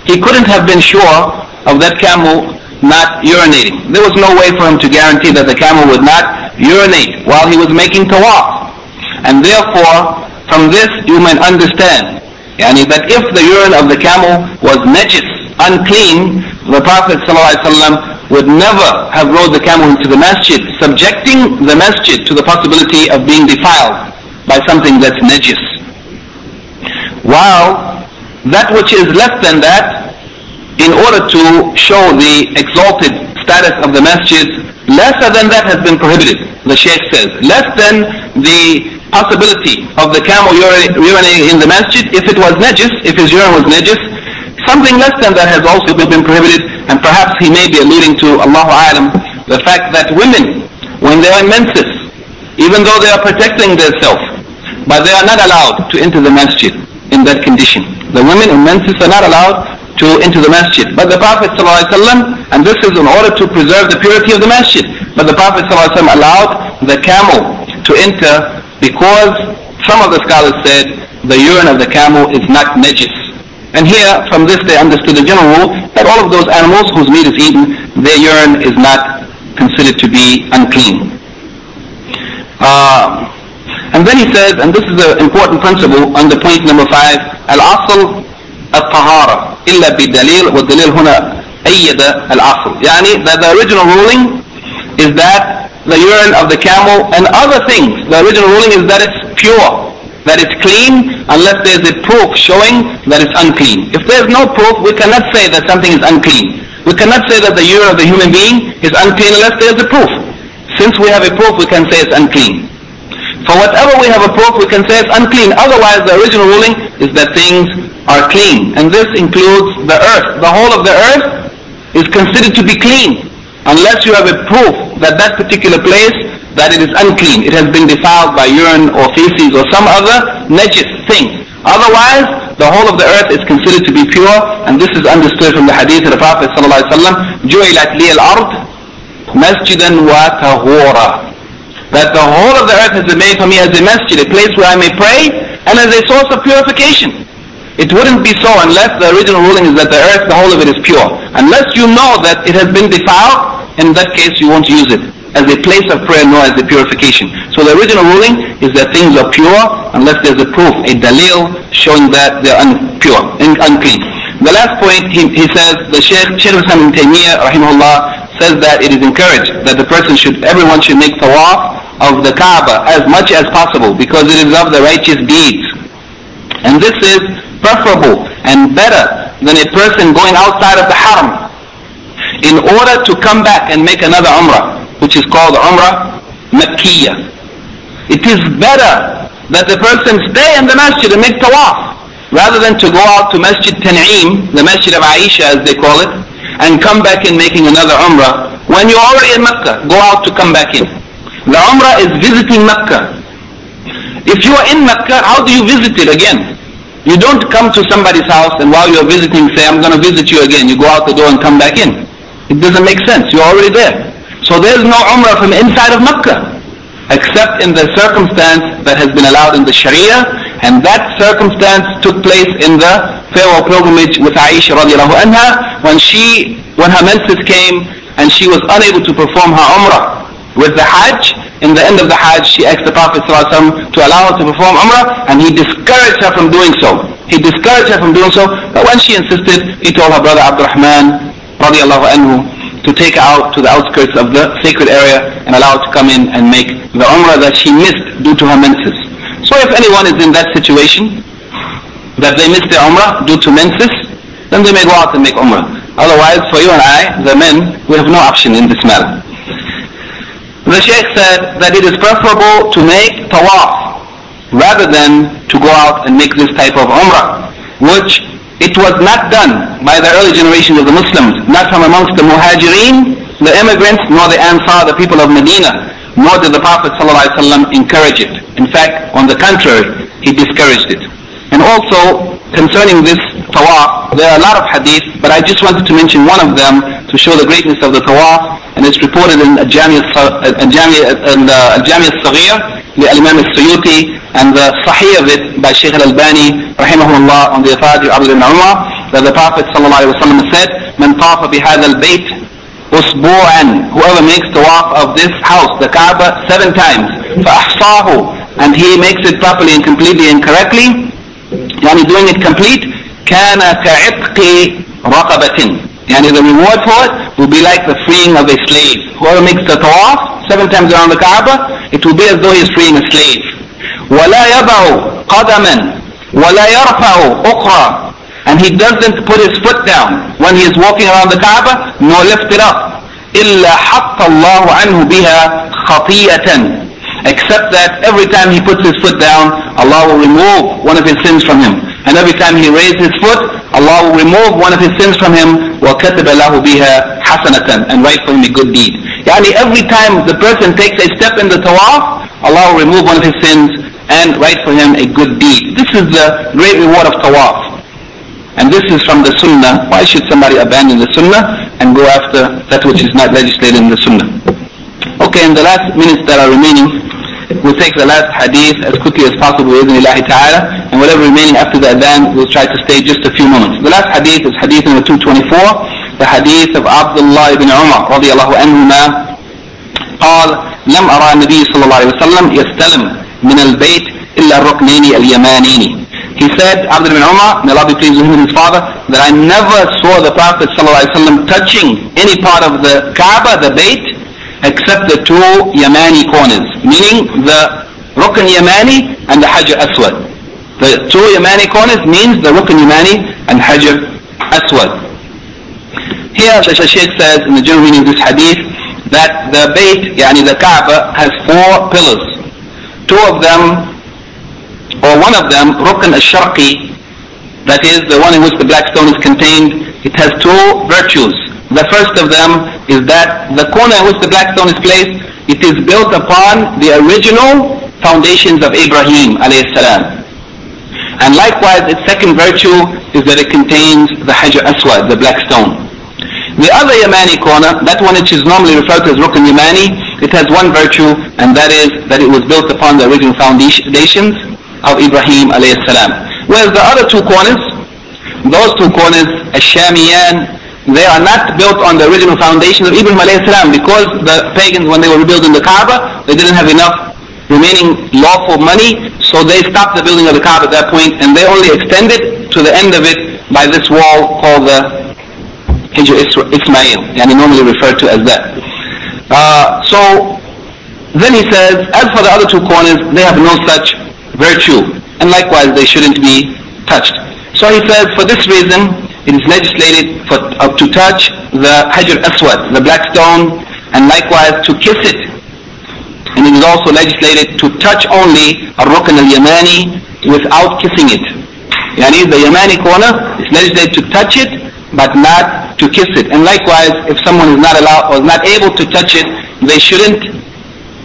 he couldn't have been sure of that camel not urinating. There was no way for him to guarantee that the camel would not urinate while he was making tawaf. And therefore, from this you may understand yani that if the urine of the camel was najis, unclean, the Prophet ﷺ would never have rode the camel into the masjid, subjecting the masjid to the possibility of being defiled by something that's najis. While that which is less than that, in order to show the exalted status of the masjid, lesser than that has been prohibited, the Sheikh says. Less than the possibility of the camel urinating in the masjid, if it was najis, if his urine was najis, Something less than that has also been prohibited, and perhaps he may be alluding to, Allahu Alam, the fact that women, when they are in menses, even though they are protecting themselves, but they are not allowed to enter the masjid in that condition. The women in menses are not allowed to enter the masjid. But the Prophet ﷺ, and this is in order to preserve the purity of the masjid, but the Prophet ﷺ allowed the camel to enter because some of the scholars said the urine of the camel is not najis. And here, from this they understood the general rule that all of those animals whose meat is eaten, their urine is not considered to be unclean. Uh, and then he says, and this is an important principle under point number five, illa bidalil wa dalil huna ayyada al-asl. Yani that the original ruling is that the urine of the camel and other things, the original ruling is that it's pure that it's clean unless there's a proof showing that it's unclean. If there's no proof, we cannot say that something is unclean. We cannot say that the urine of the human being is unclean unless there's a proof. Since we have a proof, we can say it's unclean. For whatever we have a proof, we can say it's unclean. Otherwise, the original ruling is that things are clean. And this includes the earth. The whole of the earth is considered to be clean unless you have a proof that that particular place that it is unclean. It has been defiled by urine or feces or some other najis thing. Otherwise, the whole of the earth is considered to be pure, and this is understood from the hadith of the Prophet ﷺ, جُعِلَتْ لِي الْأَرْض مَسْجِدًا وَتَهُورًا that the whole of the earth has been made for me as a masjid, a place where I may pray, and as a source of purification. It wouldn't be so unless the original ruling is that the earth, the whole of it is pure. Unless you know that it has been defiled, in that case you won't use it as a place of prayer nor as a purification. So the original ruling is that things are pure unless there's a proof, a dalil showing that they're unpure, unclean. The last point, he, he says, the Shaykh, Shaykh Islam ibn Taymiyyah, rahimahullah, says that it is encouraged that the person should, everyone should make tawaf of the Kaaba as much as possible because it is of the righteous deeds. And this is preferable and better than a person going outside of the haram in order to come back and make another umrah, which is called umrah Makkiyah. It is better that the person stay in the masjid and make tawaf rather than to go out to Masjid Tan'im, the Masjid of Aisha as they call it, and come back in making another umrah when you're already in Mecca. Go out to come back in. The umrah is visiting Mecca. If you are in Mecca, how do you visit it again? You don't come to somebody's house and while you're visiting say, I'm going to visit you again. You go out the door and come back in. It doesn't make sense. You're already there. So there's no umrah from inside of Mecca except in the circumstance that has been allowed in the Sharia and that circumstance took place in the farewell pilgrimage with Aisha radiallahu anha when she, when her menses came and she was unable to perform her umrah with the Hajj, in the end of the Hajj, she asked the Prophet to allow her to perform Umrah, and he discouraged her from doing so. He discouraged her from doing so, but when she insisted, he told her brother Abdurrahman radiallahu anhu to take her out to the outskirts of the sacred area and allow her to come in and make the Umrah that she missed due to her menses. So if anyone is in that situation, that they missed their Umrah due to menses, then they may go out and make Umrah. Otherwise, for you and I, the men, we have no option in this matter. The Shaykh said that it is preferable to make tawaf rather than to go out and make this type of umrah, which it was not done by the early generations of the Muslims, not from amongst the muhajirin, the immigrants, nor the ansar, the people of Medina, nor did the Prophet ﷺ encourage it. In fact, on the contrary, he discouraged it. And also, concerning this tawaf, there are a lot of hadith, but I just wanted to mention one of them to show the greatness of the tawaf, and it's reported in Al-Jami al-Saghir, the Imam al-Suyuti, and the Sahih of it by Shaykh al-Albani, rahimahullah, on the authority of Abdullah ibn Umar, that the Prophet ﷺ said, من طاف بهذا البيت أسبوعا whoever makes tawaf of this house, the Kaaba, seven times, فأحصاه, and he makes it properly and completely and correctly, yani doing it complete, كان كعتق رقبة Yani the reward for it will be like the freeing of a slave. Whoever makes the tawaf seven times around the Kaaba, it will be as though he is freeing a slave. وَلَا يَضَعُ قَدَمًا وَلَا يَرْفَعُ أُخْرى And he doesn't put his foot down when he is walking around the Kaaba, nor lift it up. إِلَّا حَطَّ اللَّهُ عَنْهُ بِهَا خَطِيَّةً Except that every time he puts his foot down, Allah will remove one of his sins from him. And every time he raises his foot, Allah will remove one of his sins from him. وَكَتَبَ لَهُ بِهَا حَسَنَةً And write for him a good deed. Yani every time the person takes a step in the tawaf, Allah will remove one of his sins and write for him a good deed. This is the great reward of tawaf. And this is from the sunnah. Why should somebody abandon the sunnah and go after that which is not legislated in the sunnah? Okay, in the last minutes that are remaining, We'll take the last hadith as quickly as possible with Allah ta'ala and whatever remaining after the adhan we'll try to stay just a few moments. The last hadith is hadith number 224 the hadith of Abdullah ibn Umar رضي الله عنهما قال لم أرى النبي صلى الله عليه وسلم يستلم من البيت إلا الركنين اليمانين he said, Abdullah ibn Umar, may Allah be pleased with him and his father, that I never saw the Prophet ﷺ touching any part of the Kaaba, the Bayt, except the two Yamani corners, meaning the Rukn Yamani and the Hajar Aswad. The two Yamani corners means the Rukn Yamani and Hajar Aswad. Here the Shaykh says in the general meaning of this hadith that the Bayt, yani the Kaaba, has four pillars. Two of them, or one of them, Rukn al-Sharqi, that is the one in which the black stone is contained, it has two virtues. The first of them is that the corner in which the black stone is placed, it is built upon the original foundations of Ibrahim alayhi salam. And likewise, its second virtue is that it contains the Hajar Aswad, the black stone. The other Yamani corner, that one which is normally referred to as Rukn Yamani, it has one virtue, and that is that it was built upon the original foundations of Ibrahim alayhi salam. Whereas the other two corners, those two corners, Ashamiyan, they are not built on the original foundation of Ibrahim alayhi salam because the pagans, when they were rebuilding the Kaaba, they didn't have enough remaining lawful money, so they stopped the building of the Kaaba at that point, and they only extended to the end of it by this wall called the Hijr Ismail, and normally referred to as that. Uh, so then he says, as for the other two corners, they have no such virtue, and likewise they shouldn't be touched. So he says, for this reason, it is legislated for, uh, to touch the Hajar Aswad, the black stone, and likewise to kiss it and it is also legislated to touch only a rukn al-yamani without kissing it. Yani the yamani corner is legislated to touch it but not to kiss it. And likewise, if someone is not allowed or is not able to touch it, they shouldn't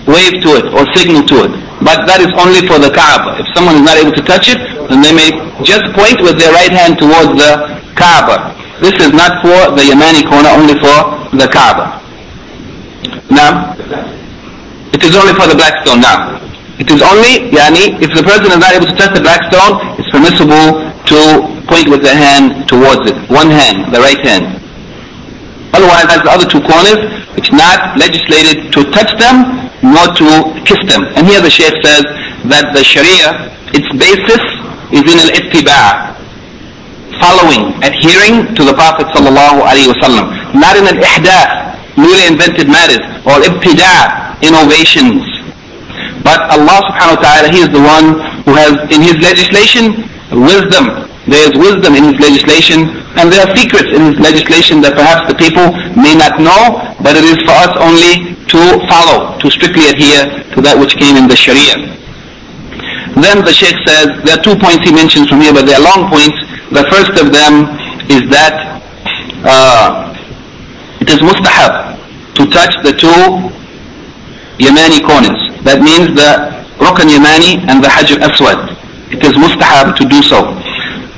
wave to it or signal to it. But that is only for the Kaaba. If someone is not able to touch it, then they may just point with their right hand towards the Kaaba. This is not for the Yemeni corner, only for the Kaaba. Now, it is only for the black stone now. It is only, yani, if the person is not able to touch the black stone, it's permissible to point with the hand towards it. One hand, the right hand. Otherwise, as the other two corners, it's not legislated to touch them, nor to kiss them. And here the Shaykh says that the Sharia, its basis is in al-ittiba' following, adhering to the Prophet sallallahu alaihi wasallam, not in an ihdath, newly invented matters, or ibtida' innovations. But Allah subhanahu wa ta'ala, He is the one who has in His legislation wisdom. There is wisdom in His legislation and there are secrets in this legislation that perhaps the people may not know, but it is for us only to follow, to strictly adhere to that which came in the Sharia. Then the Sheikh says, there are two points he mentions from here, but they are long points. The first of them is that uh, it is mustahab to touch the two Yemeni corners. That means the Rukn Yamani and the Hajar Aswad. It is mustahab to do so.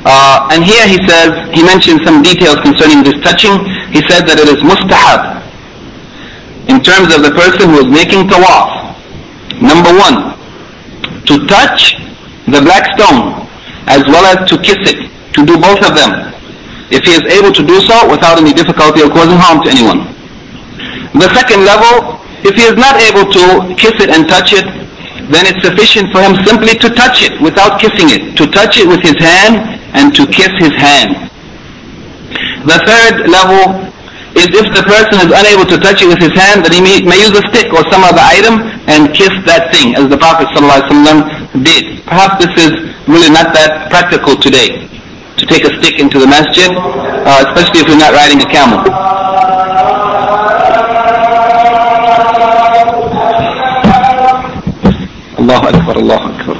Uh, and here he says, he mentions some details concerning this touching. He said that it is mustahab in terms of the person who is making tawaf. Number one, to touch the black stone as well as to kiss it, to do both of them. If he is able to do so without any difficulty or causing harm to anyone. The second level if he is not able to kiss it and touch it, then it's sufficient for him simply to touch it without kissing it, to touch it with his hand and to kiss his hand. The third level is if the person is unable to touch it with his hand, then he may, may use a stick or some other item and kiss that thing, as the Prophet ﷺ did. Perhaps this is really not that practical today, to take a stick into the masjid, uh, especially if you're not riding a camel. الله أكبر الله أكبر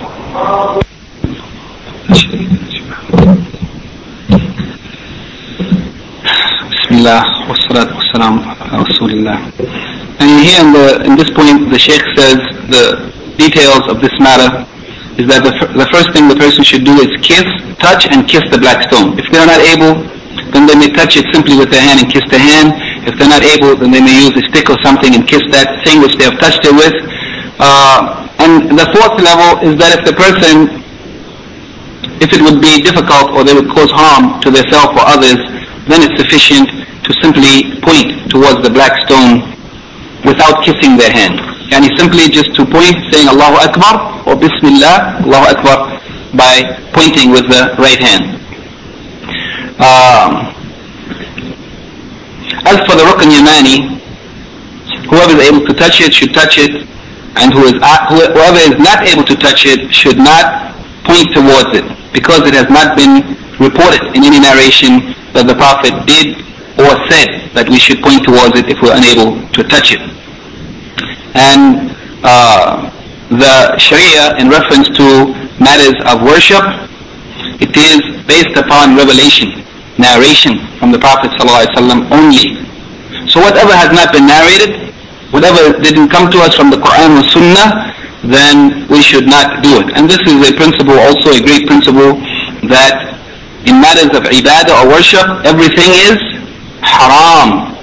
بسم الله والصلاة والسلام على رسول الله And here in, the, in this point the Sheikh says the details of this matter is that the, the first thing the person should do is kiss, touch and kiss the black stone. If they're not able, then they may touch it simply with their hand and kiss the hand. If they're not able, then they may use a stick or something and kiss that thing which they have touched it with. Uh, and the fourth level is that if the person, if it would be difficult or they would cause harm to themselves or others, then it's sufficient to simply point towards the black stone without kissing their hand. And he simply just to point saying Allahu Akbar or Bismillah, Allahu Akbar by pointing with the right hand. Um, as for the Rukn Yamani, whoever is able to touch it should touch it and who is, uh, whoever is not able to touch it should not point towards it because it has not been reported in any narration that the Prophet did or said that we should point towards it if we're unable to touch it. And uh, the Sharia in reference to matters of worship, it is based upon revelation, narration from the Prophet ﷺ only. So whatever has not been narrated, whatever didn't come to us from the Quran or Sunnah, then we should not do it. And this is a principle, also a great principle, that in matters of ibadah or worship, everything is haram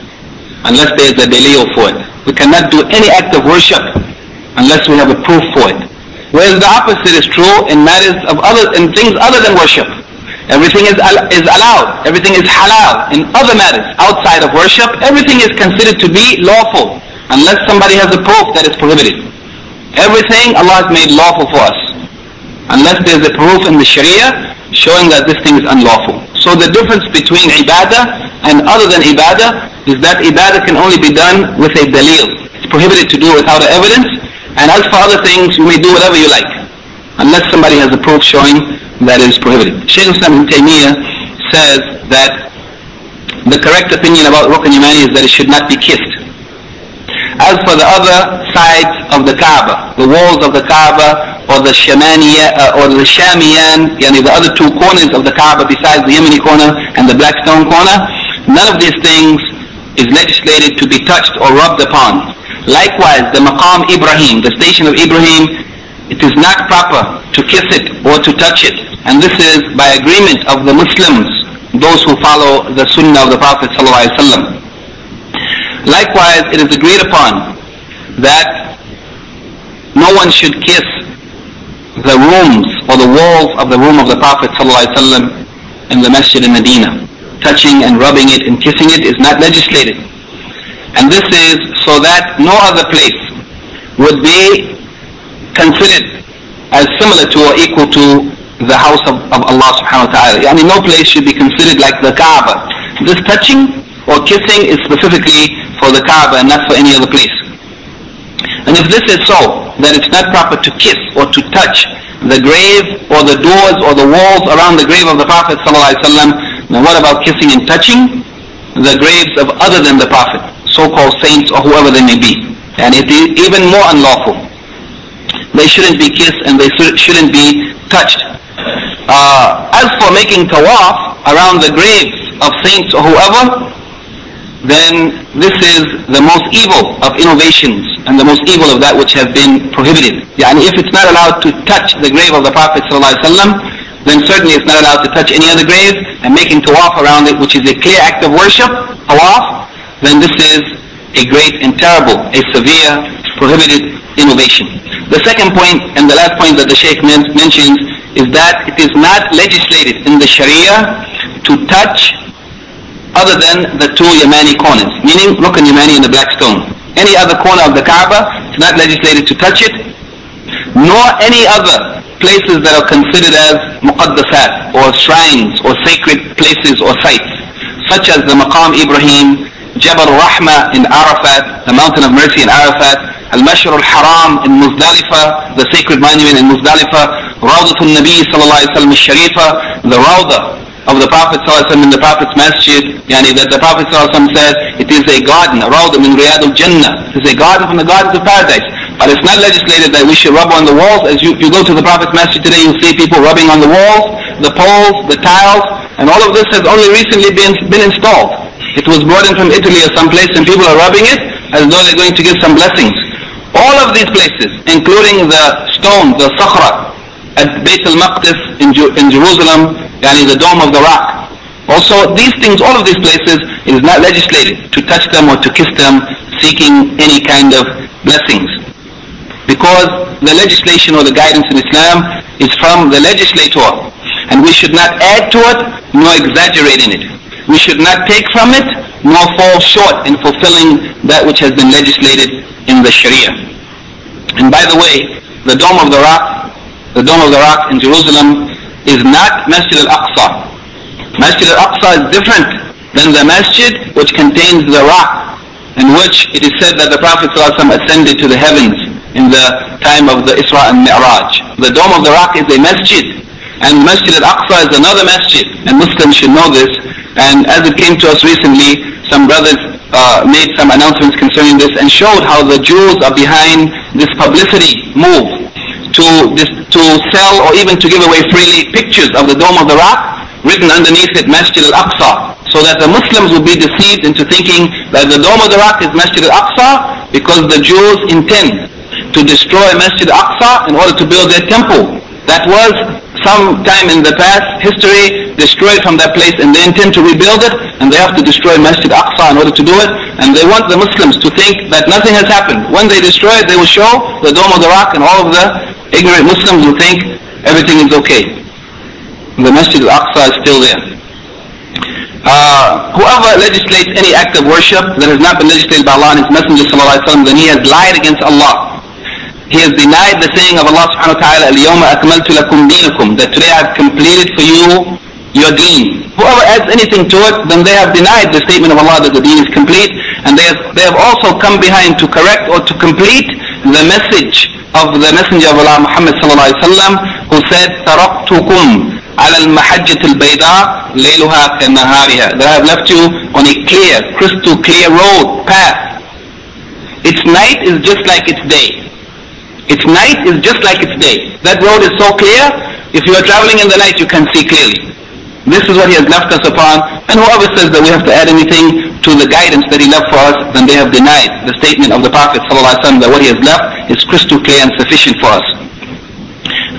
unless there is a dalil for it. We cannot do any act of worship unless we have a proof for it. Whereas the opposite is true in matters of other, in things other than worship. Everything is, is allowed. Everything is halal. In other matters outside of worship, everything is considered to be lawful unless somebody has a proof that it's prohibited. Everything Allah has made lawful for us. Unless there's a proof in the Sharia showing that this thing is unlawful. So the difference between ibadah and other than ibadah is that ibadah can only be done with a dalil. It's prohibited to do without evidence. And as for other things, you may do whatever you like. Unless somebody has a proof showing that is prohibited. Shaykh Islam ibn Taymiyyah says that the correct opinion about Rukn Yamani is that it should not be kissed. As for the other sides of the Kaaba, the walls of the Kaaba, or the Shamaniya, uh, or the Shamiyan, yani the other two corners of the Kaaba besides the Yemeni corner and the black stone corner, none of these things is legislated to be touched or rubbed upon. Likewise, the Maqam Ibrahim, the station of Ibrahim, it is not proper to kiss it or to touch it. And this is by agreement of the Muslims, those who follow the Sunnah of the Prophet ﷺ. Likewise, it is agreed upon that no one should kiss the rooms or the walls of the room of the Prophet ﷺ in the Masjid in Medina. Touching and rubbing it and kissing it is not legislated. And this is so that no other place would be considered as similar to or equal to the house of, of Allah subhanahu wa ta'ala. Yani no place should be considered like the Kaaba. This touching or kissing is specifically for the Kaaba and not for any other place. And if this is so, then it's not proper to kiss or to touch the grave or the doors or the walls around the grave of the Prophet ﷺ, then what about kissing and touching the graves of other than the Prophet, so-called saints or whoever they may be? And it is even more unlawful. They shouldn't be kissed and they shouldn't be touched. Uh, as for making tawaf around the graves of saints or whoever, then this is the most evil of innovations and the most evil of that which have been prohibited. And if it's not allowed to touch the grave of the Prophet ﷺ, then certainly it's not allowed to touch any other grave and making tawaf around it, which is a clear act of worship, tawaf, then this is a great and terrible, a severe, prohibited innovation. The second point and the last point that the Shaykh mentions is that it is not legislated in the Sharia to touch other than the two Yemeni corners, meaning Rukn Yemeni and the black stone. Any other corner of the Kaaba, it's not legislated to touch it, nor any other places that are considered as muqaddasat or shrines or sacred places or sites, such as the Maqam Ibrahim, Jabal Rahma in Arafat, the mountain of mercy in Arafat, Al-Mashar al-Haram in Muzdalifah, the sacred monument in Muzdalifah, Rawdatul Nabi sallallahu alayhi wa sallam al-Sharifa, the Rawdah of the Prophet ﷺ in the Prophet's masjid, yani that the Prophet ﷺ said, it is a garden, a rawdah min riyad al-jannah. It is a garden from the gardens of paradise. But it's not legislated that we should rub on the walls. As you, you go to the Prophet's masjid today, you'll see people rubbing on the walls, the poles, the tiles, and all of this has only recently been, been installed. It was brought in from Italy or someplace and people are rubbing it as though they're going to give some blessings. All of these places, including the stone, the sakhra, at Bayt al-Maqdis in, in Jerusalem, yani the Dome of the Rock. Also, these things, all of these places, it is not legislated to touch them or to kiss them, seeking any kind of blessings. Because the legislation or the guidance in Islam is from the legislator. And we should not add to it, nor exaggerate in it. We should not take from it, nor fall short in fulfilling that which has been legislated in the Sharia. And by the way, the Dome of the Rock, the Dome of the Rock in Jerusalem is not Masjid al-Aqsa. Masjid al-Aqsa is different than the masjid which contains the rock in which it is said that the Prophet ﷺ ascended to the heavens in the time of the Isra and Mi'raj. The dome of the rock is a masjid and Masjid al-Aqsa is another masjid and Muslims should know this and as it came to us recently some brothers uh, made some announcements concerning this and showed how the Jews are behind this publicity move to, to sell or even to give away freely pictures of the Dome of the Rock, written underneath it Masjid al-Aqsa, so that the Muslims will be deceived into thinking that the Dome of the Rock is Masjid al-Aqsa because the Jews intend to destroy Masjid al-Aqsa in order to build their temple. That was some time in the past history destroyed from that place and they intend to rebuild it and they have to destroy Masjid Al-Aqsa in order to do it and they want the Muslims to think that nothing has happened. When they destroy it they will show the Dome of the Rock and all of the ignorant Muslims will think everything is okay. The Masjid Al-Aqsa is still there. Uh, whoever legislates any act of worship that has not been legislated by Allah and His Messenger وسلم, then he has lied against Allah. He has denied the saying of Allah subhanahu wa ta'ala, الْيَوْمَ أَكْمَلْتُ لَكُمْ دِينَكُمْ That today I have completed for you your deen. Whoever adds anything to it, then they have denied the statement of Allah that the deen is complete, and they have, they have also come behind to correct or to complete the message of the Messenger of Allah Muhammad sallallahu alaihi wasallam, who said, تَرَقْتُكُمْ على المحجة البيضاء ليلها كنهارها that I have left you on a clear, crystal clear road, path. Its night is just like its day. Its night is just like its day. That road is so clear, if you are traveling in the night you can see clearly. This is what he has left us upon, and whoever says that we have to add anything to the guidance that he left for us, then they have denied the statement of the Prophet ﷺ that what he has left is crystal clear and sufficient for us.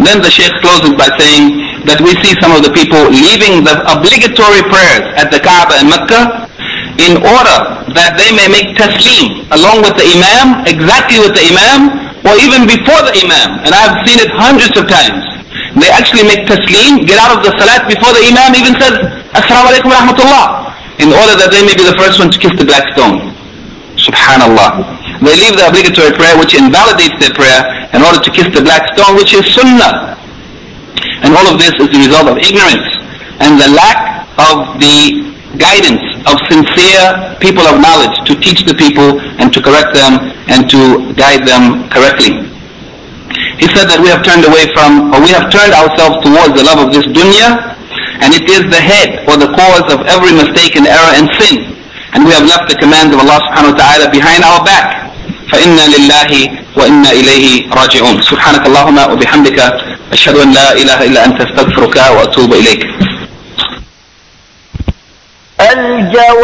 Then the Shaykh closes by saying that we see some of the people leaving the obligatory prayers at the Kaaba in Mecca in order that they may make taslim along with the Imam, exactly with the Imam, or even before the Imam. And I've seen it hundreds of times. They actually make taslim, get out of the salat before the Imam even says, Assalamu alaikum rahmatullah, in order that they may be the first one to kiss the black stone. Subhanallah. They leave the obligatory prayer which invalidates their prayer in order to kiss the black stone which is sunnah. And all of this is the result of ignorance and the lack of the guidance of sincere people of knowledge to teach the people and to correct them and to guide them correctly. He said that we have turned away from, or we have turned ourselves towards the love of this dunya, and it is the head or the cause of every mistake and error and sin. And we have left the commands of Allah subhanahu wa ta'ala behind our back. فإنا لله وإنا إليه راجعون سبحانك اللهم وبحمدك أشهد أن لا إله إلا أنت استغفرك وأتوب إليك الجواب